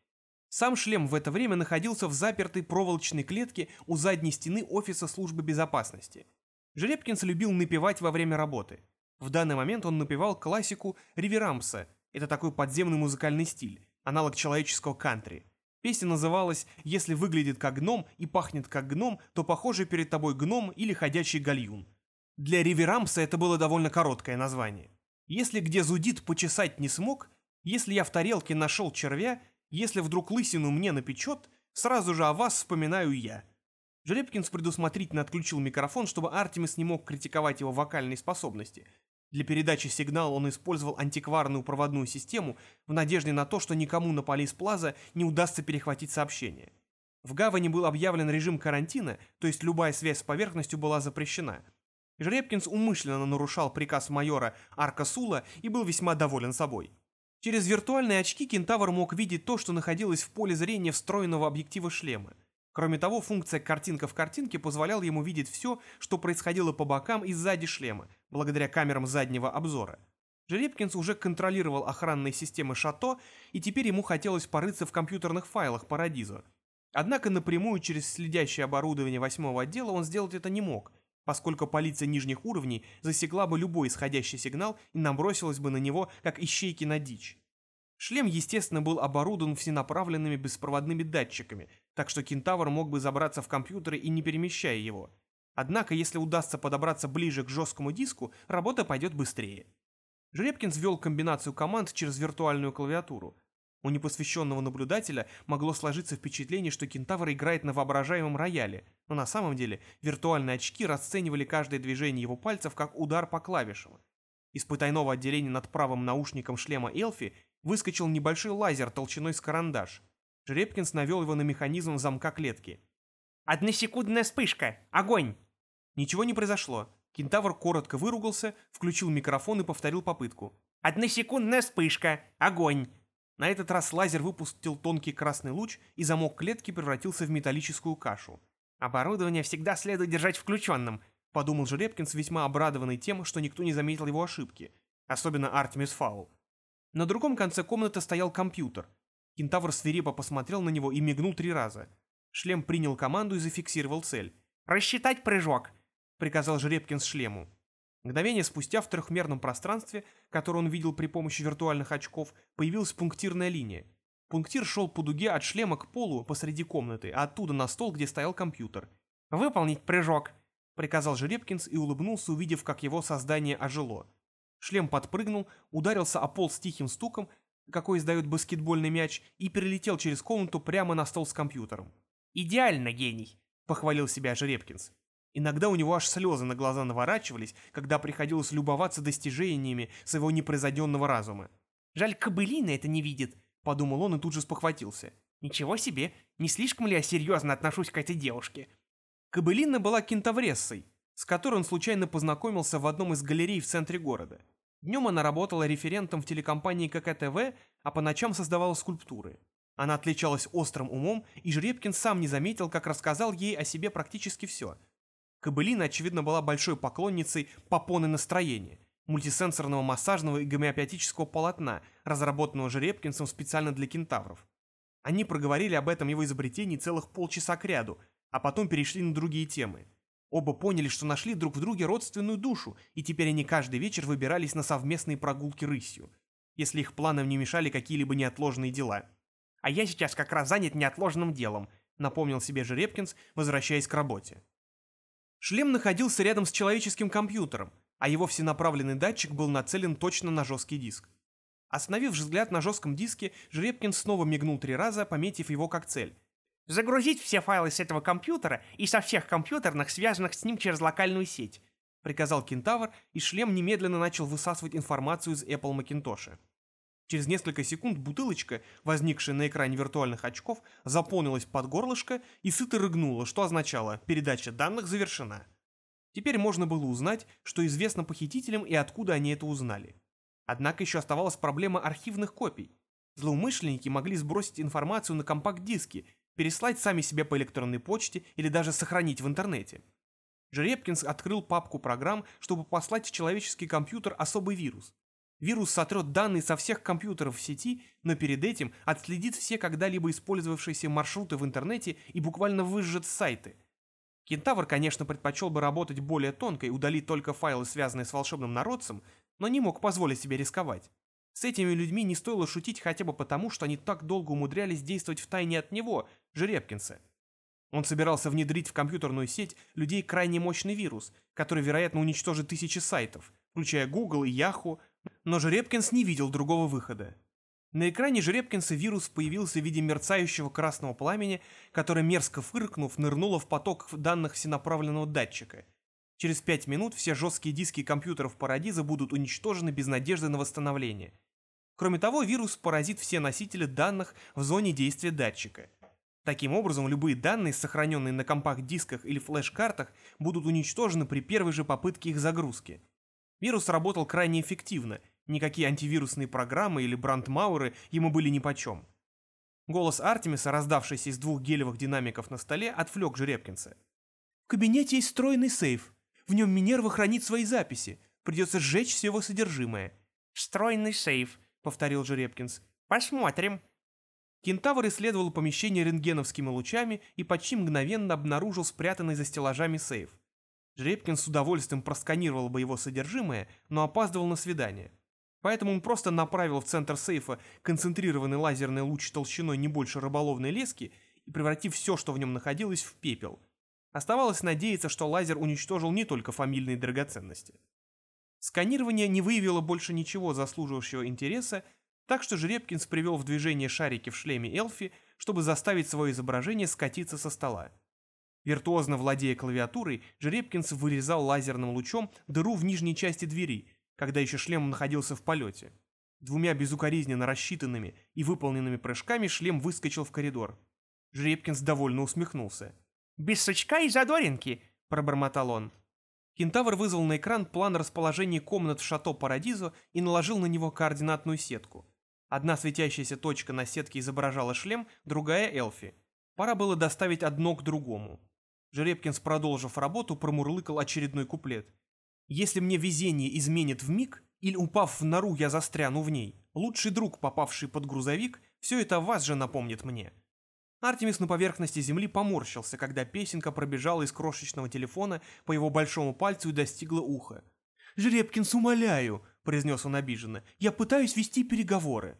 Сам шлем в это время находился в запертой проволочной клетке у задней стены офиса службы безопасности. Жеребкинс любил напевать во время работы. В данный момент он напевал классику Риверамса, это такой подземный музыкальный стиль, аналог человеческого кантри. Песня называлась «Если выглядит как гном и пахнет как гном, то похоже перед тобой гном или ходячий гальюн». Для Риверамса это было довольно короткое название. «Если где зудит, почесать не смог», «Если я в тарелке нашел червя», если вдруг лысину мне напечет, сразу же о вас вспоминаю я». Жеребкинс предусмотрительно отключил микрофон, чтобы Артемис не мог критиковать его вокальные способности. Для передачи сигнала он использовал антикварную проводную систему в надежде на то, что никому на Полис Плаза не удастся перехватить сообщение. В гавани был объявлен режим карантина, то есть любая связь с поверхностью была запрещена. Жеребкинс умышленно нарушал приказ майора Арка Сула и был весьма доволен собой. Через виртуальные очки кентавр мог видеть то, что находилось в поле зрения встроенного объектива шлема. Кроме того, функция «картинка в картинке» позволяла ему видеть все, что происходило по бокам и сзади шлема, благодаря камерам заднего обзора. Жеребкинс уже контролировал охранные системы Шато, и теперь ему хотелось порыться в компьютерных файлах Парадизо. Однако напрямую через следящее оборудование восьмого отдела он сделать это не мог, поскольку полиция нижних уровней засекла бы любой исходящий сигнал и набросилась бы на него, как ищейки на дичь. Шлем, естественно, был оборудован всенаправленными беспроводными датчиками, так что кентавр мог бы забраться в компьютер и не перемещая его. Однако, если удастся подобраться ближе к жесткому диску, работа пойдет быстрее. Жеребкин ввел комбинацию команд через виртуальную клавиатуру. У непосвященного наблюдателя могло сложиться впечатление, что кентавр играет на воображаемом рояле, но на самом деле виртуальные очки расценивали каждое движение его пальцев как удар по клавишам. Из потайного отделения над правым наушником шлема Элфи выскочил небольшой лазер толщиной с карандаш. Жеребкинс навел его на механизм замка клетки. «Односекундная вспышка! Огонь!» Ничего не произошло. Кентавр коротко выругался, включил микрофон и повторил попытку. «Односекундная вспышка! Огонь!» На этот раз лазер выпустил тонкий красный луч, и замок клетки превратился в металлическую кашу. «Оборудование всегда следует держать включенным», — подумал Жеребкинс, весьма обрадованный тем, что никто не заметил его ошибки, особенно Артемис Фаул. На другом конце комнаты стоял компьютер. Кентавр свирепо посмотрел на него и мигнул три раза. Шлем принял команду и зафиксировал цель. «Рассчитать прыжок», — приказал Жеребкинс шлему. Мгновение спустя в трехмерном пространстве, которое он видел при помощи виртуальных очков, появилась пунктирная линия. Пунктир шел по дуге от шлема к полу посреди комнаты, а оттуда на стол, где стоял компьютер. «Выполнить прыжок», — приказал Жеребкинс и улыбнулся, увидев, как его создание ожило. Шлем подпрыгнул, ударился о пол с тихим стуком, какой издает баскетбольный мяч, и перелетел через комнату прямо на стол с компьютером. «Идеально, гений», — похвалил себя Жеребкинс. Иногда у него аж слезы на глаза наворачивались, когда приходилось любоваться достижениями своего непроизведенного разума. «Жаль, кобылина это не видит», — подумал он и тут же спохватился. «Ничего себе, не слишком ли я серьезно отношусь к этой девушке?» Кобылина была кентаврессой, с которой он случайно познакомился в одном из галерей в центре города. Днем она работала референтом в телекомпании ККТВ, а по ночам создавала скульптуры. Она отличалась острым умом, и Жеребкин сам не заметил, как рассказал ей о себе практически все — Кобылина, очевидно, была большой поклонницей попоны настроения, мультисенсорного массажного и гомеопатического полотна, разработанного Жеребкинсом специально для кентавров. Они проговорили об этом его изобретении целых полчаса кряду, а потом перешли на другие темы. Оба поняли, что нашли друг в друге родственную душу, и теперь они каждый вечер выбирались на совместные прогулки рысью, если их планам не мешали какие-либо неотложные дела. «А я сейчас как раз занят неотложным делом», — напомнил себе Жеребкинс, возвращаясь к работе. Шлем находился рядом с человеческим компьютером, а его всенаправленный датчик был нацелен точно на жесткий диск. Остановив взгляд на жестком диске, Жеребкин снова мигнул три раза, пометив его как цель. «Загрузить все файлы с этого компьютера и со всех компьютерных, связанных с ним через локальную сеть», приказал Кентавр, и шлем немедленно начал высасывать информацию из Apple Macintosh. Через несколько секунд бутылочка, возникшая на экране виртуальных очков, заполнилась под горлышко и сыто рыгнула, что означало «передача данных завершена». Теперь можно было узнать, что известно похитителям и откуда они это узнали. Однако еще оставалась проблема архивных копий. Злоумышленники могли сбросить информацию на компакт-диски, переслать сами себе по электронной почте или даже сохранить в интернете. Жеребкинс открыл папку программ, чтобы послать в человеческий компьютер особый вирус. Вирус сотрет данные со всех компьютеров в сети, но перед этим отследит все когда-либо использовавшиеся маршруты в интернете и буквально выжжет сайты. Кентавр, конечно, предпочел бы работать более тонко и удалить только файлы, связанные с волшебным народцем, но не мог позволить себе рисковать. С этими людьми не стоило шутить хотя бы потому, что они так долго умудрялись действовать втайне от него, Жеребкинса. Он собирался внедрить в компьютерную сеть людей крайне мощный вирус, который, вероятно, уничтожит тысячи сайтов, включая Google и Yahoo, но Жеребкинс не видел другого выхода. На экране Жеребкинса вирус появился в виде мерцающего красного пламени, которое, мерзко фыркнув, нырнуло в поток данных всенаправленного датчика. Через пять минут все жесткие диски компьютеров Парадиза будут уничтожены без надежды на восстановление. Кроме того, вирус поразит все носители данных в зоне действия датчика. Таким образом, любые данные, сохраненные на компакт-дисках или флеш-картах, будут уничтожены при первой же попытке их загрузки. Вирус работал крайне эффективно, никакие антивирусные программы или брандмауэры ему были нипочем. Голос Артемиса, раздавшийся из двух гелевых динамиков на столе, отвлек Жеребкинса. «В кабинете есть встроенный сейф. В нем Минерва хранит свои записи. Придется сжечь все его содержимое». «Встроенный сейф», — повторил Жеребкинс. «Посмотрим». Кентавр исследовал помещение рентгеновскими лучами и почти мгновенно обнаружил спрятанный за стеллажами сейф. Жеребкин с удовольствием просканировал бы его содержимое, но опаздывал на свидание. Поэтому он просто направил в центр сейфа концентрированный лазерный луч толщиной не больше рыболовной лески и превратив все, что в нем находилось, в пепел. Оставалось надеяться, что лазер уничтожил не только фамильные драгоценности. Сканирование не выявило больше ничего заслуживающего интереса, так что Жеребкинс привел в движение шарики в шлеме Элфи, чтобы заставить свое изображение скатиться со стола. Виртуозно владея клавиатурой, Жеребкинс вырезал лазерным лучом дыру в нижней части двери, когда еще шлем находился в полете. Двумя безукоризненно рассчитанными и выполненными прыжками шлем выскочил в коридор. Жеребкинс довольно усмехнулся. «Без сучка и задоринки!» – пробормотал он. Кентавр вызвал на экран план расположения комнат в шато Парадизо и наложил на него координатную сетку. Одна светящаяся точка на сетке изображала шлем, другая – Элфи. Пора было доставить одно к другому. Жеребкинс, продолжив работу, промурлыкал очередной куплет. «Если мне везение изменит в миг, или, упав в нору, я застряну в ней, лучший друг, попавший под грузовик, все это вас же напомнит мне». Артемис на поверхности земли поморщился, когда песенка пробежала из крошечного телефона по его большому пальцу и достигла уха. «Жеребкинс, умоляю!» — произнес он обиженно. «Я пытаюсь вести переговоры».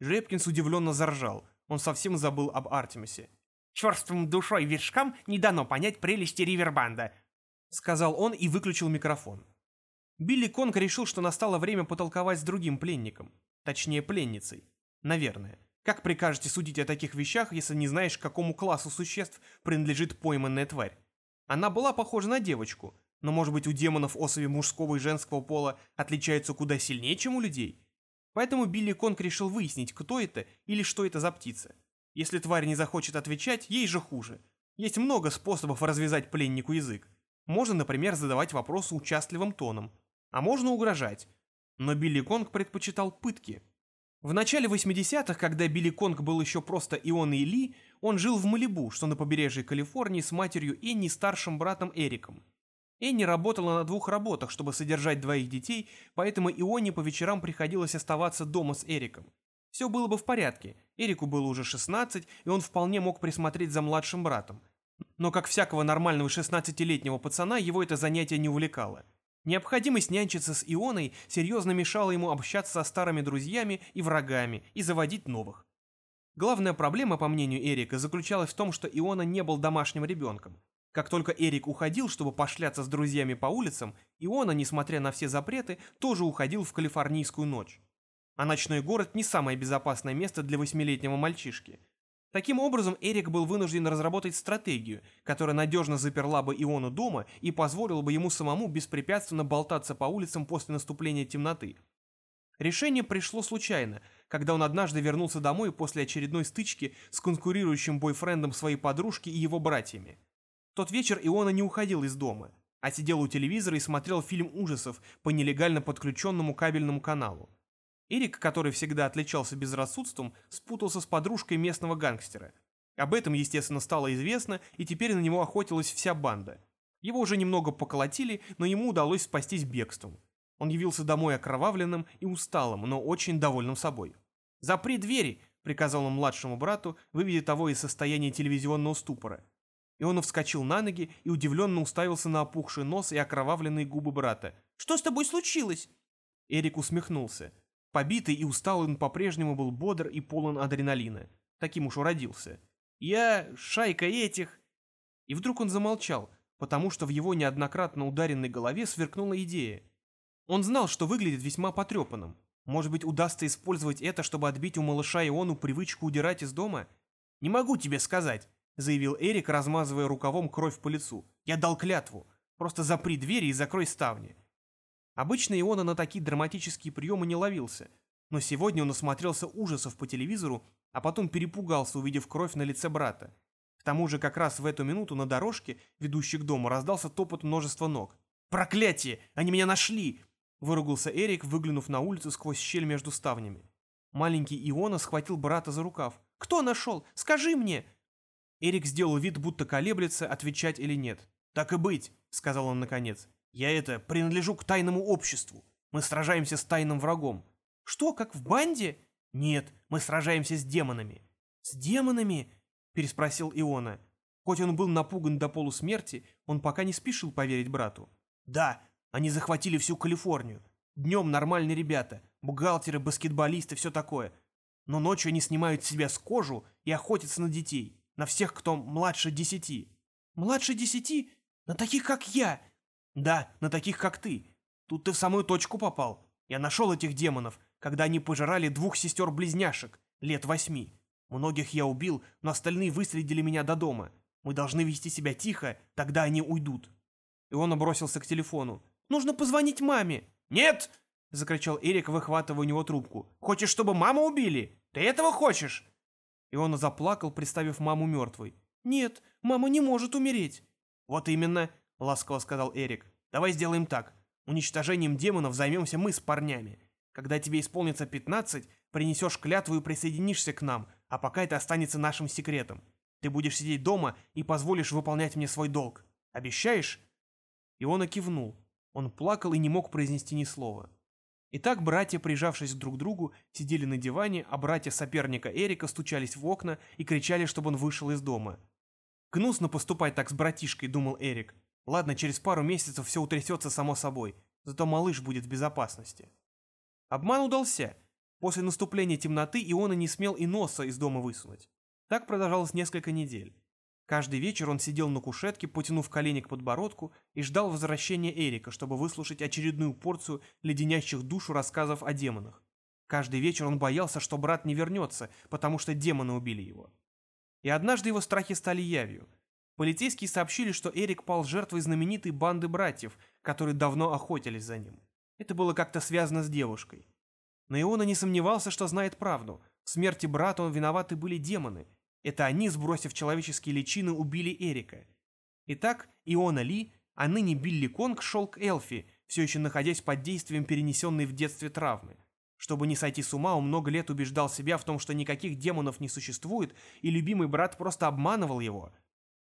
Жеребкинс удивленно заржал. Он совсем забыл об Артемисе. Черствым душой вершкам не дано понять прелести Ривербанда», — сказал он и выключил микрофон. Билли Конг решил, что настало время потолковать с другим пленником. Точнее, пленницей. Наверное. Как прикажете судить о таких вещах, если не знаешь, к какому классу существ принадлежит пойманная тварь? Она была похожа на девочку, но, может быть, у демонов особи мужского и женского пола отличаются куда сильнее, чем у людей? Поэтому Билли Конг решил выяснить, кто это или что это за птица. Если тварь не захочет отвечать, ей же хуже. Есть много способов развязать пленнику язык. Можно, например, задавать вопросы участливым тоном. А можно угрожать. Но Билли Конг предпочитал пытки. В начале 80-х, когда Билли Конг был еще просто Ион и Ли, он жил в Малибу, что на побережье Калифорнии, с матерью Энни и старшим братом Эриком. Энни работала на двух работах, чтобы содержать двоих детей, поэтому Ионе по вечерам приходилось оставаться дома с Эриком. Все было бы в порядке, Эрику было уже 16, и он вполне мог присмотреть за младшим братом. Но как всякого нормального 16-летнего пацана, его это занятие не увлекало. Необходимость нянчиться с Ионой серьезно мешала ему общаться со старыми друзьями и врагами и заводить новых. Главная проблема, по мнению Эрика, заключалась в том, что Иона не был домашним ребенком. Как только Эрик уходил, чтобы пошляться с друзьями по улицам, Иона, несмотря на все запреты, тоже уходил в калифорнийскую ночь. А ночной город не самое безопасное место для восьмилетнего мальчишки. Таким образом, Эрик был вынужден разработать стратегию, которая надежно заперла бы Иону дома и позволила бы ему самому беспрепятственно болтаться по улицам после наступления темноты. Решение пришло случайно, когда он однажды вернулся домой после очередной стычки с конкурирующим бойфрендом своей подружки и его братьями тот вечер Иона не уходил из дома, а сидел у телевизора и смотрел фильм ужасов по нелегально подключенному кабельному каналу. Эрик, который всегда отличался безрассудством, спутался с подружкой местного гангстера. Об этом, естественно, стало известно, и теперь на него охотилась вся банда. Его уже немного поколотили, но ему удалось спастись бегством. Он явился домой окровавленным и усталым, но очень довольным собой. «Запри двери!» — приказал он младшему брату, выведя того из состояния телевизионного ступора. И он вскочил на ноги и удивленно уставился на опухший нос и окровавленные губы брата. «Что с тобой случилось?» Эрик усмехнулся. Побитый и усталый он по-прежнему был бодр и полон адреналина. Таким уж уродился. «Я... шайка этих...» И вдруг он замолчал, потому что в его неоднократно ударенной голове сверкнула идея. Он знал, что выглядит весьма потрепанным. Может быть, удастся использовать это, чтобы отбить у малыша Иону привычку удирать из дома? «Не могу тебе сказать», — заявил Эрик, размазывая рукавом кровь по лицу. «Я дал клятву. Просто запри двери и закрой ставни». Обычно Иона на такие драматические приемы не ловился, но сегодня он осмотрелся ужасов по телевизору, а потом перепугался, увидев кровь на лице брата. К тому же как раз в эту минуту на дорожке, ведущей к дому, раздался топот множества ног. «Проклятие! Они меня нашли!» — выругался Эрик, выглянув на улицу сквозь щель между ставнями. Маленький Иона схватил брата за рукав. «Кто нашел? Скажи мне!» Эрик сделал вид, будто колеблется, отвечать или нет. «Так и быть», — сказал он наконец. «Я это, принадлежу к тайному обществу. Мы сражаемся с тайным врагом». «Что, как в банде?» «Нет, мы сражаемся с демонами». «С демонами?» — переспросил Иона. Хоть он был напуган до полусмерти, он пока не спешил поверить брату. «Да, они захватили всю Калифорнию. Днем нормальные ребята, бухгалтеры, баскетболисты, все такое. Но ночью они снимают с себя с кожу и охотятся на детей. На всех, кто младше десяти. Младше десяти? На таких, как я? Да, на таких, как ты. Тут ты в самую точку попал. Я нашел этих демонов, когда они пожирали двух сестер-близняшек, лет восьми. Многих я убил, но остальные выследили меня до дома. Мы должны вести себя тихо, тогда они уйдут. И он бросился к телефону. «Нужно позвонить маме!» «Нет!» — закричал Эрик, выхватывая у него трубку. «Хочешь, чтобы маму убили? Ты этого хочешь?» И он заплакал, представив маму мертвой. «Нет, мама не может умереть». «Вот именно», — ласково сказал Эрик. «Давай сделаем так. Уничтожением демонов займемся мы с парнями. Когда тебе исполнится пятнадцать, принесешь клятву и присоединишься к нам, а пока это останется нашим секретом. Ты будешь сидеть дома и позволишь выполнять мне свой долг. Обещаешь?» И он кивнул. Он плакал и не мог произнести ни слова. Итак, братья, прижавшись друг к другу, сидели на диване, а братья соперника Эрика стучались в окна и кричали, чтобы он вышел из дома. «Гнусно поступать так с братишкой», — думал Эрик. «Ладно, через пару месяцев все утрясется само собой, зато малыш будет в безопасности». Обман удался. После наступления темноты Иона не смел и носа из дома высунуть. Так продолжалось несколько недель. Каждый вечер он сидел на кушетке, потянув колени к подбородку, и ждал возвращения Эрика, чтобы выслушать очередную порцию леденящих душу рассказов о демонах. Каждый вечер он боялся, что брат не вернется, потому что демоны убили его. И однажды его страхи стали явью. Полицейские сообщили, что Эрик пал жертвой знаменитой банды братьев, которые давно охотились за ним. Это было как-то связано с девушкой. Но Иона не сомневался, что знает правду. В смерти брата он виноваты были демоны, это они, сбросив человеческие личины, убили Эрика. Итак, Иона Ли, а ныне Билли Конг шел к Элфи, все еще находясь под действием перенесенной в детстве травмы. Чтобы не сойти с ума, он много лет убеждал себя в том, что никаких демонов не существует, и любимый брат просто обманывал его.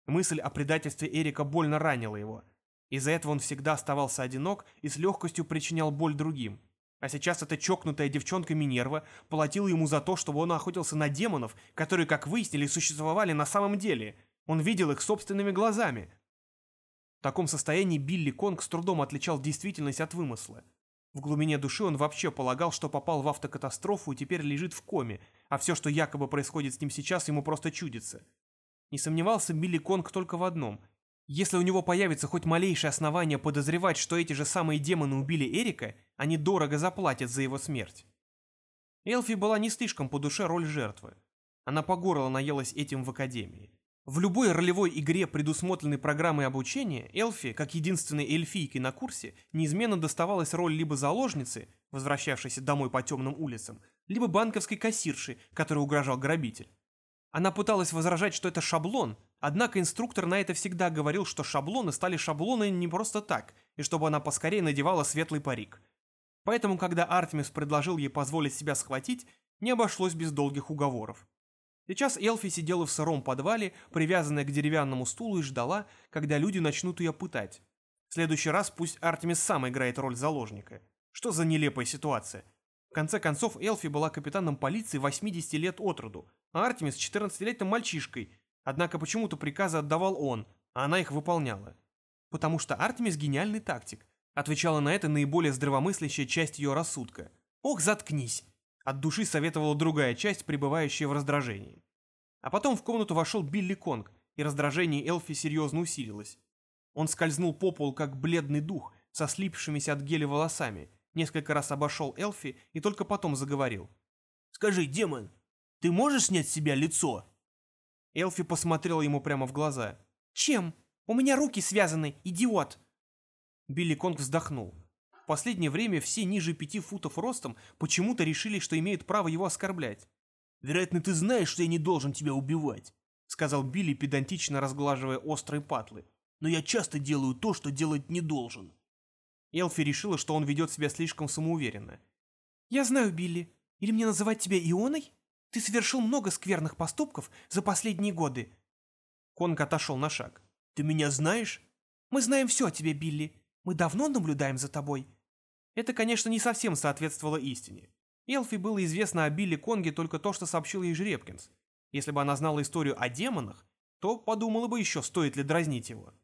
Мысль о предательстве Эрика больно ранила его. Из-за этого он всегда оставался одинок и с легкостью причинял боль другим. А сейчас эта чокнутая девчонка Минерва платила ему за то, чтобы он охотился на демонов, которые, как выяснили, существовали на самом деле. Он видел их собственными глазами. В таком состоянии Билли Конг с трудом отличал действительность от вымысла. В глубине души он вообще полагал, что попал в автокатастрофу и теперь лежит в коме, а все, что якобы происходит с ним сейчас, ему просто чудится. Не сомневался Билли Конг только в одном. Если у него появится хоть малейшее основание подозревать, что эти же самые демоны убили Эрика, они дорого заплатят за его смерть. Элфи была не слишком по душе роль жертвы. Она по горло наелась этим в академии. В любой ролевой игре, предусмотренной программой обучения, Элфи, как единственной эльфийкой на курсе, неизменно доставалась роль либо заложницы, возвращавшейся домой по темным улицам, либо банковской кассирши, которой угрожал грабитель. Она пыталась возражать, что это шаблон, однако инструктор на это всегда говорил, что шаблоны стали шаблоны не просто так, и чтобы она поскорее надевала светлый парик. Поэтому, когда Артемис предложил ей позволить себя схватить, не обошлось без долгих уговоров. Сейчас Элфи сидела в сыром подвале, привязанная к деревянному стулу и ждала, когда люди начнут ее пытать. В следующий раз пусть Артемис сам играет роль заложника. Что за нелепая ситуация? Конце концов, Элфи была капитаном полиции 80 лет от роду, а Артемис 14-летним мальчишкой, однако почему-то приказы отдавал он, а она их выполняла. Потому что Артемис гениальный тактик, отвечала на это наиболее здравомыслящая часть ее рассудка. «Ох, заткнись!» От души советовала другая часть, пребывающая в раздражении. А потом в комнату вошел Билли Конг, и раздражение Элфи серьезно усилилось. Он скользнул по полу, как бледный дух, со слипшимися от геля волосами, несколько раз обошел Элфи и только потом заговорил. «Скажи, демон, ты можешь снять с себя лицо?» Элфи посмотрела ему прямо в глаза. «Чем? У меня руки связаны, идиот!» Билли Конг вздохнул. В последнее время все ниже пяти футов ростом почему-то решили, что имеют право его оскорблять. «Вероятно, ты знаешь, что я не должен тебя убивать», — сказал Билли, педантично разглаживая острые патлы. «Но я часто делаю то, что делать не должен». Элфи решила, что он ведет себя слишком самоуверенно. «Я знаю, Билли. Или мне называть тебя Ионой? Ты совершил много скверных поступков за последние годы». Конг отошел на шаг. «Ты меня знаешь?» «Мы знаем все о тебе, Билли. Мы давно наблюдаем за тобой. Это, конечно, не совсем соответствовало истине. Элфи было известно о Билли Конге только то, что сообщил ей Жеребкинс. Если бы она знала историю о демонах, то подумала бы еще, стоит ли дразнить его.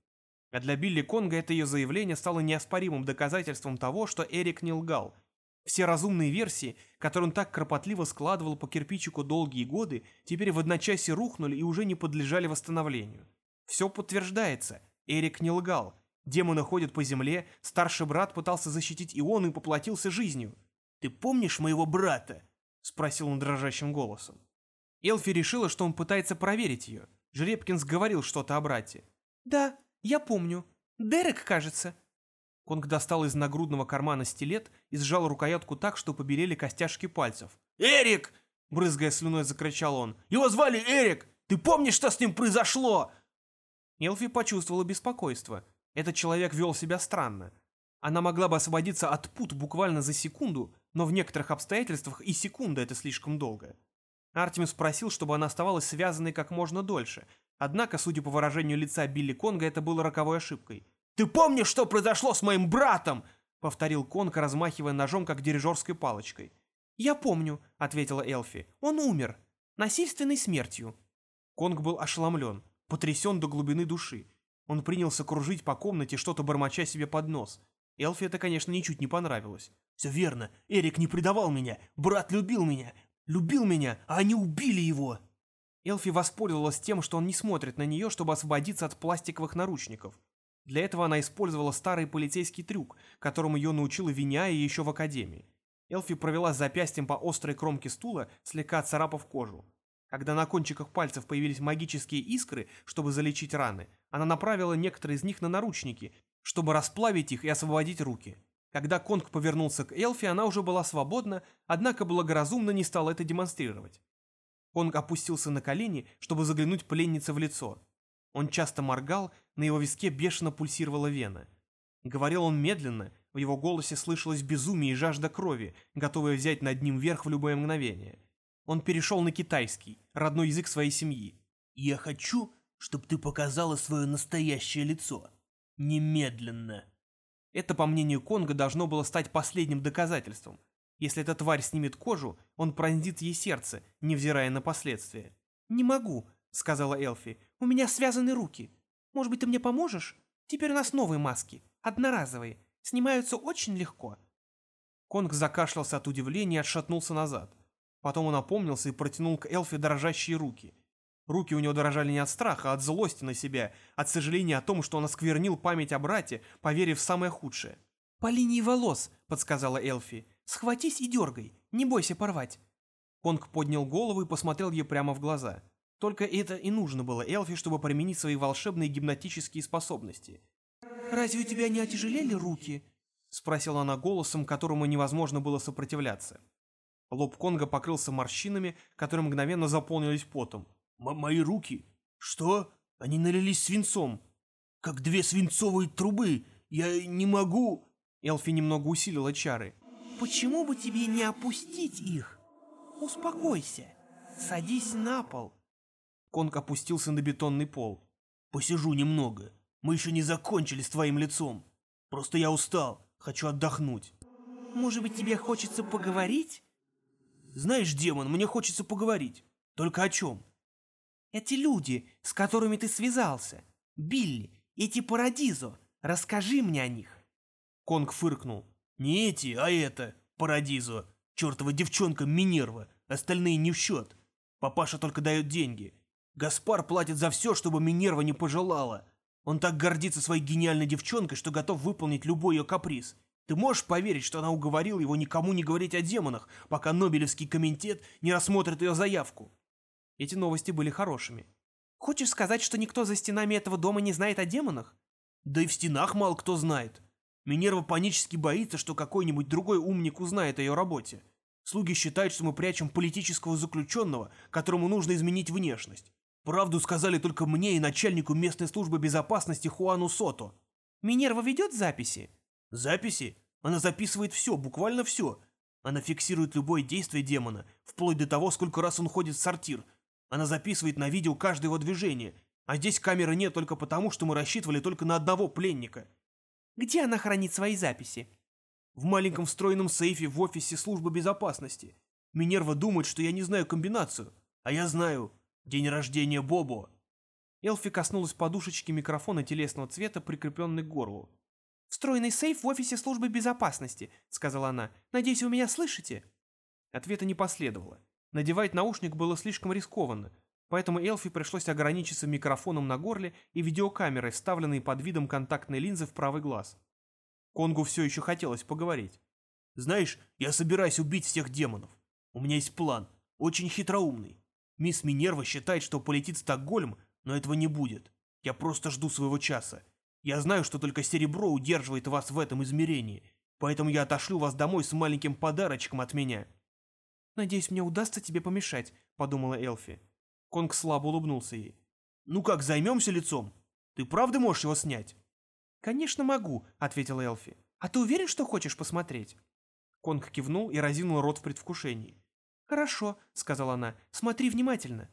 А для Билли Конга это ее заявление стало неоспоримым доказательством того, что Эрик не лгал. Все разумные версии, которые он так кропотливо складывал по кирпичику долгие годы, теперь в одночасье рухнули и уже не подлежали восстановлению. Все подтверждается. Эрик не лгал. Демоны ходят по земле, старший брат пытался защитить Иону и поплатился жизнью. «Ты помнишь моего брата?» — спросил он дрожащим голосом. Элфи решила, что он пытается проверить ее. Жеребкинс говорил что-то о брате. «Да, я помню. Дерек, кажется». Конг достал из нагрудного кармана стилет и сжал рукоятку так, что побелели костяшки пальцев. «Эрик!» — брызгая слюной, закричал он. «Его звали Эрик! Ты помнишь, что с ним произошло?» Элфи почувствовала беспокойство. Этот человек вел себя странно. Она могла бы освободиться от пут буквально за секунду, но в некоторых обстоятельствах и секунда это слишком долго. Артемис просил, чтобы она оставалась связанной как можно дольше, однако, судя по выражению лица Билли Конга, это было роковой ошибкой. «Ты помнишь, что произошло с моим братом?» — повторил Конг, размахивая ножом, как дирижерской палочкой. «Я помню», — ответила Элфи. «Он умер. Насильственной смертью». Конг был ошеломлен, потрясен до глубины души. Он принялся кружить по комнате, что-то бормоча себе под нос. Элфи это, конечно, ничуть не понравилось. «Все верно. Эрик не предавал меня. Брат любил меня. Любил меня, а они убили его!» Элфи воспользовалась тем, что он не смотрит на нее, чтобы освободиться от пластиковых наручников. Для этого она использовала старый полицейский трюк, которому ее научила Виняя еще в академии. Элфи провела запястьем по острой кромке стула, слегка царапав кожу. Когда на кончиках пальцев появились магические искры, чтобы залечить раны, она направила некоторые из них на наручники, чтобы расплавить их и освободить руки. Когда Конг повернулся к Элфи, она уже была свободна, однако благоразумно не стала это демонстрировать. Конг опустился на колени, чтобы заглянуть пленнице в лицо. Он часто моргал, на его виске бешено пульсировала вена. Говорил он медленно, В его голосе слышалось безумие и жажда крови, готовая взять над ним верх в любое мгновение. Он перешел на китайский, родной язык своей семьи. «Я хочу, чтобы ты показала свое настоящее лицо. Немедленно!» Это, по мнению Конга, должно было стать последним доказательством. Если эта тварь снимет кожу, он пронзит ей сердце, невзирая на последствия. «Не могу», — сказала Элфи. «У меня связаны руки. Может быть, ты мне поможешь? Теперь у нас новые маски, одноразовые, снимаются очень легко». Конг закашлялся от удивления и отшатнулся назад. Потом он опомнился и протянул к Элфи дрожащие руки. Руки у него дрожали не от страха, а от злости на себя, от сожаления о том, что он осквернил память о брате, поверив в самое худшее. «По линии волос», — подсказала Элфи. «Схватись и дергай, не бойся порвать». Конг поднял голову и посмотрел ей прямо в глаза. Только это и нужно было Элфи, чтобы применить свои волшебные гипнотические способности. «Разве у тебя не отяжелели руки?» — спросила она голосом, которому невозможно было сопротивляться. Лоб Конга покрылся морщинами, которые мгновенно заполнились потом. «Мои руки? Что? Они налились свинцом. Как две свинцовые трубы. Я не могу...» Элфи немного усилила чары. «Почему бы тебе не опустить их? Успокойся. Садись на пол». Конг опустился на бетонный пол. «Посижу немного. Мы еще не закончили с твоим лицом. Просто я устал. Хочу отдохнуть». «Может быть, тебе хочется поговорить?» «Знаешь, демон, мне хочется поговорить. Только о чем?» «Эти люди, с которыми ты связался. Билли, эти Парадизо. Расскажи мне о них». Конг фыркнул. «Не эти, а это, Парадизо. Чертова девчонка Минерва. Остальные не в счет. Папаша только дает деньги. Гаспар платит за все, чтобы Минерва не пожелала. Он так гордится своей гениальной девчонкой, что готов выполнить любой ее каприз. Ты можешь поверить, что она уговорила его никому не говорить о демонах, пока Нобелевский комитет не рассмотрит ее заявку? Эти новости были хорошими. Хочешь сказать, что никто за стенами этого дома не знает о демонах? Да и в стенах мало кто знает. Минерва панически боится, что какой-нибудь другой умник узнает о ее работе. Слуги считают, что мы прячем политического заключенного, которому нужно изменить внешность. Правду сказали только мне и начальнику местной службы безопасности Хуану Сото. Минерва ведет записи? Записи? Она записывает все, буквально все. Она фиксирует любое действие демона, вплоть до того, сколько раз он ходит в сортир. Она записывает на видео каждое его движение. А здесь камеры нет только потому, что мы рассчитывали только на одного пленника. Где она хранит свои записи? В маленьком встроенном сейфе в офисе службы безопасности. Минерва думает, что я не знаю комбинацию. А я знаю. День рождения Бобо. Элфи коснулась подушечки микрофона телесного цвета, прикрепленной к горлу. «Встроенный сейф в офисе службы безопасности», — сказала она. «Надеюсь, вы меня слышите?» Ответа не последовало. Надевать наушник было слишком рискованно, поэтому Элфи пришлось ограничиться микрофоном на горле и видеокамерой, вставленной под видом контактной линзы в правый глаз. Конгу все еще хотелось поговорить. «Знаешь, я собираюсь убить всех демонов. У меня есть план, очень хитроумный. Мисс Минерва считает, что полетит Стокгольм, но этого не будет. Я просто жду своего часа. Я знаю, что только серебро удерживает вас в этом измерении, поэтому я отошлю вас домой с маленьким подарочком от меня». «Надеюсь, мне удастся тебе помешать», — подумала Элфи. Конг слабо улыбнулся ей. «Ну как, займемся лицом? Ты правда можешь его снять?» «Конечно могу», — ответила Элфи. «А ты уверен, что хочешь посмотреть?» Конг кивнул и разинул рот в предвкушении. «Хорошо», — сказала она, — «смотри внимательно».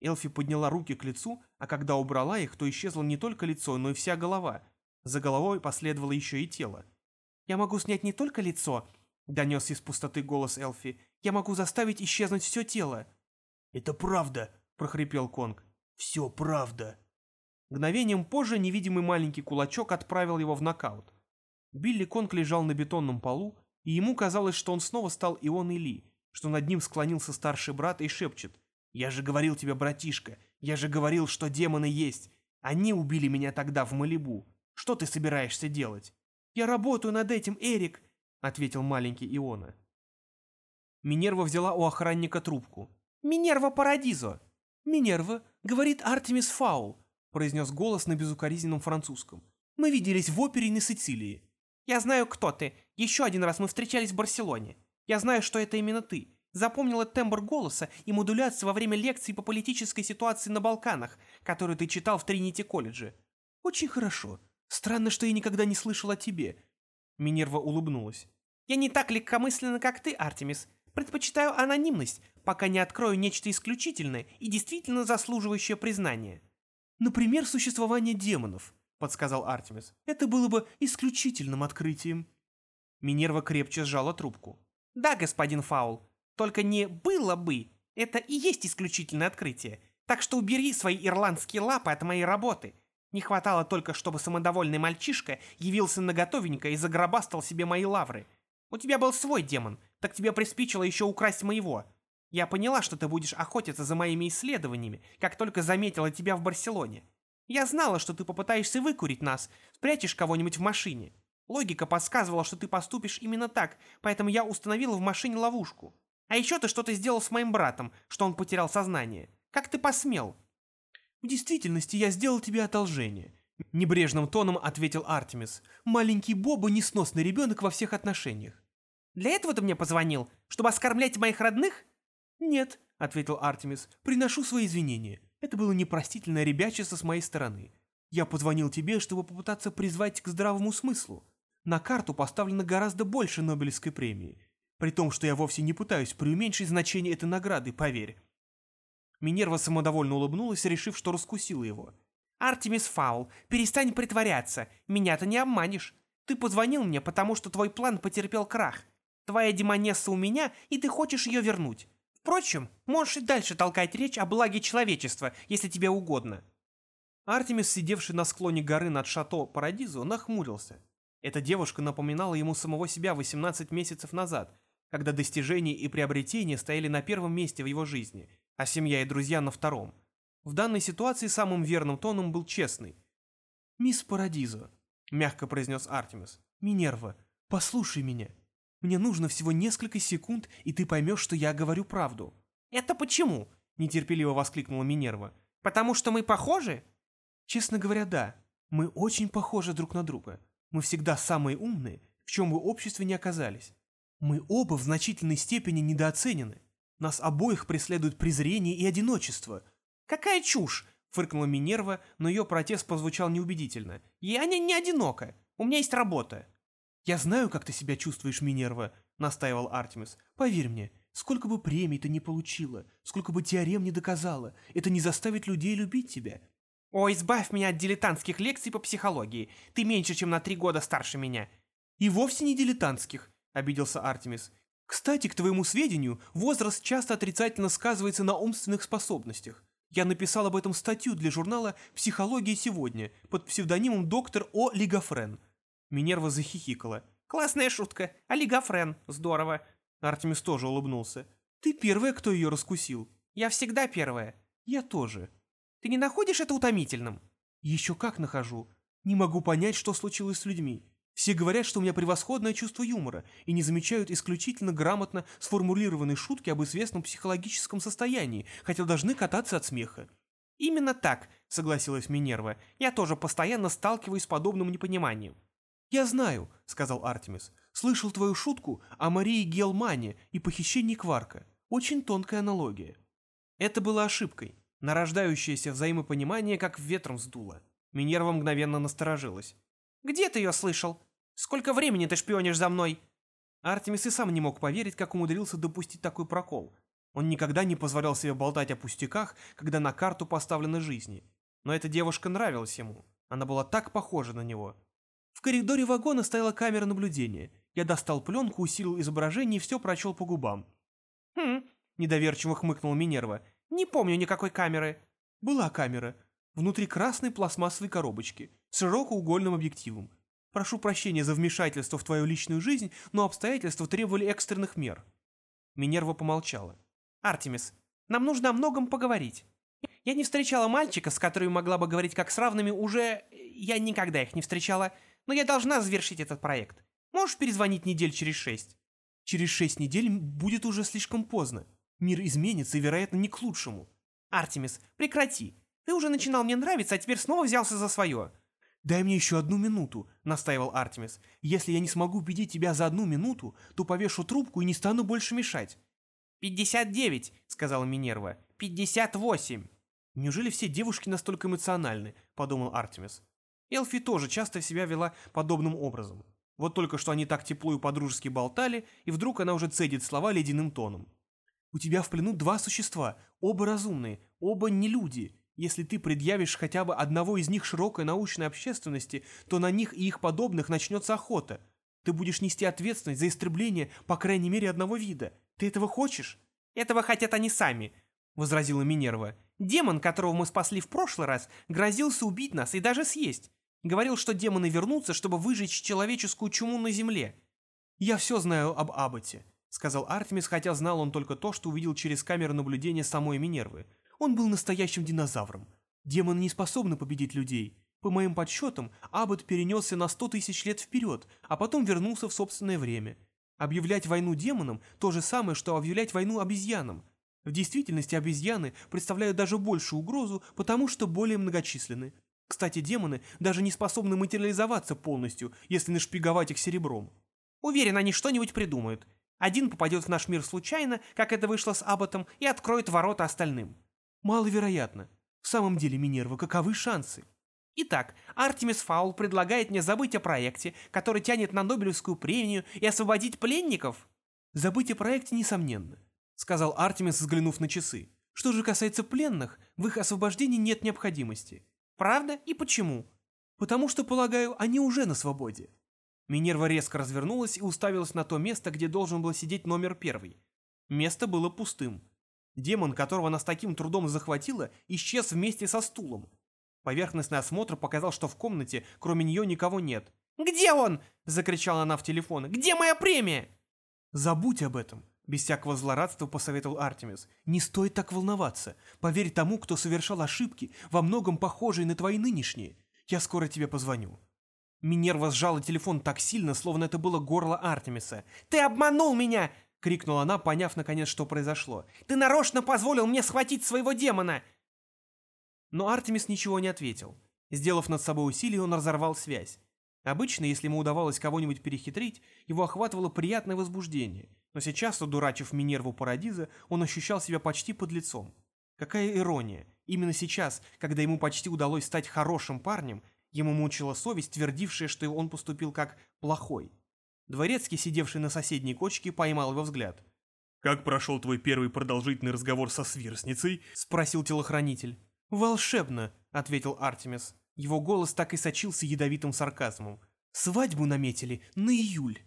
Элфи подняла руки к лицу, а когда убрала их, то исчезло не только лицо, но и вся голова. За головой последовало еще и тело. «Я могу снять не только лицо», — донесся из пустоты голос Элфи. «Я могу заставить исчезнуть все тело». «Это правда», — прохрипел Конг. «Все правда». Мгновением позже невидимый маленький кулачок отправил его в нокаут. Билли Конг лежал на бетонном полу, и ему казалось, что он снова стал Ионой Ли, что над ним склонился старший брат и шепчет «Я же говорил тебе, братишка, я же говорил, что демоны есть. Они убили меня тогда в Малибу. Что ты собираешься делать?» «Я работаю над этим, Эрик», — ответил маленький Иона. Минерва взяла у охранника трубку. «Минерва Парадизо!» «Минерва, говорит Артемис Фаул», — произнес голос на безукоризненном французском. «Мы виделись в опере на Сицилии». «Я знаю, кто ты. Еще один раз мы встречались в Барселоне. Я знаю, что это именно ты. Запомнила тембр голоса и модуляцию во время лекции по политической ситуации на Балканах, которую ты читал в Тринити-колледже. Очень хорошо. Странно, что я никогда не слышал о тебе. Минерва улыбнулась. «Я не так легкомысленна, как ты, Артемис. Предпочитаю анонимность, пока не открою нечто исключительное и действительно заслуживающее признания». «Например, существование демонов», — подсказал Артемис. «Это было бы исключительным открытием». Минерва крепче сжала трубку. «Да, господин Фаул, только не «было бы». Это и есть исключительное открытие. Так что убери свои ирландские лапы от моей работы. Не хватало только, чтобы самодовольный мальчишка явился наготовенько и загробастал себе мои лавры. У тебя был свой демон, так тебе приспичило еще украсть моего. Я поняла, что ты будешь охотиться за моими исследованиями, как только заметила тебя в Барселоне. Я знала, что ты попытаешься выкурить нас, спрячешь кого-нибудь в машине. Логика подсказывала, что ты поступишь именно так, поэтому я установила в машине ловушку. А еще ты что-то сделал с моим братом, что он потерял сознание. Как ты посмел?» «В действительности я сделал тебе одолжение», — небрежным тоном ответил Артемис. «Маленький Боба — несносный ребенок во всех отношениях». «Для этого ты мне позвонил? Чтобы оскорблять моих родных?» «Нет», — ответил Артемис, — «приношу свои извинения. Это было непростительное ребячество с моей стороны. Я позвонил тебе, чтобы попытаться призвать к здравому смыслу. На карту поставлено гораздо больше Нобелевской премии. При том, что я вовсе не пытаюсь преуменьшить значение этой награды, поверь. Минерва самодовольно улыбнулась, решив, что раскусила его. «Артемис Фаул, перестань притворяться, меня-то не обманешь. Ты позвонил мне, потому что твой план потерпел крах. Твоя демонесса у меня, и ты хочешь ее вернуть. Впрочем, можешь и дальше толкать речь о благе человечества, если тебе угодно». Артемис, сидевший на склоне горы над шато Парадизу, нахмурился. Эта девушка напоминала ему самого себя 18 месяцев назад, когда достижения и приобретения стояли на первом месте в его жизни – а семья и друзья на втором. В данной ситуации самым верным тоном был честный. «Мисс Парадизо», — мягко произнес Артемис, — «Минерва, послушай меня. Мне нужно всего несколько секунд, и ты поймешь, что я говорю правду». «Это почему?» — нетерпеливо воскликнула Минерва. «Потому что мы похожи?» «Честно говоря, да. Мы очень похожи друг на друга. Мы всегда самые умные, в чем бы обществе не оказались. Мы оба в значительной степени недооценены. Нас обоих преследует презрение и одиночество. Какая чушь! Фыркнула Минерва, но ее протест прозвучал неубедительно. «Я не, не одинока. У меня есть работа». «Я знаю, как ты себя чувствуешь, Минерва», — настаивал Артемис. «Поверь мне, сколько бы премий ты не получила, сколько бы теорем не доказала, это не заставит людей любить тебя». «О, избавь меня от дилетантских лекций по психологии. Ты меньше, чем на три года старше меня». «И вовсе не дилетантских», — обиделся Артемис. Кстати, к твоему сведению, возраст часто отрицательно сказывается на умственных способностях. Я написал об этом статью для журнала «Психология сегодня» под псевдонимом доктор О. Лигафрен. Минерва захихикала. «Классная шутка. Лигафрен. Здорово». Артемис тоже улыбнулся. «Ты первая, кто ее раскусил». «Я всегда первая». «Я тоже». «Ты не находишь это утомительным?» «Еще как нахожу. Не могу понять, что случилось с людьми. Все говорят, что у меня превосходное чувство юмора и не замечают исключительно грамотно сформулированные шутки об известном психологическом состоянии, хотя должны кататься от смеха. «Именно так», — согласилась Минерва. «Я тоже постоянно сталкиваюсь с подобным непониманием». «Я знаю», — сказал Артемис. «Слышал твою шутку о Марии Гелмане и похищении Кварка. Очень тонкая аналогия». Это было ошибкой. Нарождающееся взаимопонимание как ветром сдуло. Минерва мгновенно насторожилась. Где ты ее слышал? Сколько времени ты шпионишь за мной?» Артемис и сам не мог поверить, как умудрился допустить такой прокол. Он никогда не позволял себе болтать о пустяках, когда на карту поставлены жизни. Но эта девушка нравилась ему. Она была так похожа на него. В коридоре вагона стояла камера наблюдения. Я достал пленку, усилил изображение и все прочел по губам. «Хм», — недоверчиво хмыкнула Минерва. «Не помню никакой камеры». «Была камера. Внутри красной пластмассовой коробочки с широкоугольным объективом. Прошу прощения за вмешательство в твою личную жизнь, но обстоятельства требовали экстренных мер». Минерва помолчала. «Артемис, нам нужно о многом поговорить. Я не встречала мальчика, с которым могла бы говорить как с равными уже... Я никогда их не встречала, но я должна завершить этот проект. Можешь перезвонить недель через шесть?» «Через шесть недель будет уже слишком поздно. Мир изменится и, вероятно, не к лучшему». «Артемис, прекрати. Ты уже начинал мне нравиться, а теперь снова взялся за свое. «Дай мне еще одну минуту», — настаивал Артемис. «Если я не смогу убедить тебя за одну минуту, то повешу трубку и не стану больше мешать». «Пятьдесят девять», — сказала Минерва. «Пятьдесят восемь». «Неужели все девушки настолько эмоциональны?» — подумал Артемис. Элфи тоже часто себя вела подобным образом. Вот только что они так тепло и подружески болтали, и вдруг она уже цедит слова ледяным тоном. «У тебя в плену два существа, оба разумные, оба не люди. Если ты предъявишь хотя бы одного из них широкой научной общественности, то на них и их подобных начнется охота. Ты будешь нести ответственность за истребление, по крайней мере, одного вида. Ты этого хочешь?» «Этого хотят они сами», — возразила Минерва. «Демон, которого мы спасли в прошлый раз, грозился убить нас и даже съесть. Говорил, что демоны вернутся, чтобы выжечь человеческую чуму на земле. «Я все знаю об Абботе», — сказал Артемис, хотя знал он только то, что увидел через камеру наблюдения самой Минервы. Он был настоящим динозавром. Демоны не способны победить людей. По моим подсчетам, Аббот перенесся на сто тысяч лет вперед, а потом вернулся в собственное время. Объявлять войну демонам – то же самое, что объявлять войну обезьянам. В действительности обезьяны представляют даже большую угрозу, потому что более многочисленны. Кстати, демоны даже не способны материализоваться полностью, если нашпиговать их серебром. Уверен, они что-нибудь придумают. Один попадет в наш мир случайно, как это вышло с Абботом, и откроет ворота остальным. Маловероятно. В самом деле, Минерва, каковы шансы? Итак, Артемис Фаул предлагает мне забыть о проекте, который тянет на Нобелевскую премию, и освободить пленников? Забыть о проекте, несомненно, сказал Артемис, взглянув на часы. Что же касается пленных, в их освобождении нет необходимости. Правда? И почему? Потому что, полагаю, они уже на свободе. Минерва резко развернулась и уставилась на то место, где должен был сидеть номер первый. Место было пустым. Демон, которого она с таким трудом захватила, исчез вместе со стулом. Поверхностный осмотр показал, что в комнате кроме нее никого нет. «Где он?» – закричала она в телефон. «Где моя премия?» «Забудь об этом», — без всякого злорадства посоветовал Артемис. «Не стоит так волноваться. Поверь тому, кто совершал ошибки, во многом похожие на твои нынешние. Я скоро тебе позвоню». Минерва сжала телефон так сильно, словно это было горло Артемиса. «Ты обманул меня!» — крикнула она, поняв наконец, что произошло. «Ты нарочно позволил мне схватить своего демона!» Но Артемис ничего не ответил. Сделав над собой усилие, он разорвал связь. Обычно, если ему удавалось кого-нибудь перехитрить, его охватывало приятное возбуждение — но сейчас, одурачив Минерву Парадиза, он ощущал себя почти под лицом. Какая ирония! Именно сейчас, когда ему почти удалось стать хорошим парнем, ему мучила совесть, твердившая, что он поступил как плохой. Дворецкий, сидевший на соседней кочке, поймал его взгляд. «Как прошел твой первый продолжительный разговор со сверстницей?» — спросил телохранитель. «Волшебно», — ответил Артемис. Его голос так и сочился ядовитым сарказмом. «Свадьбу наметили на июль».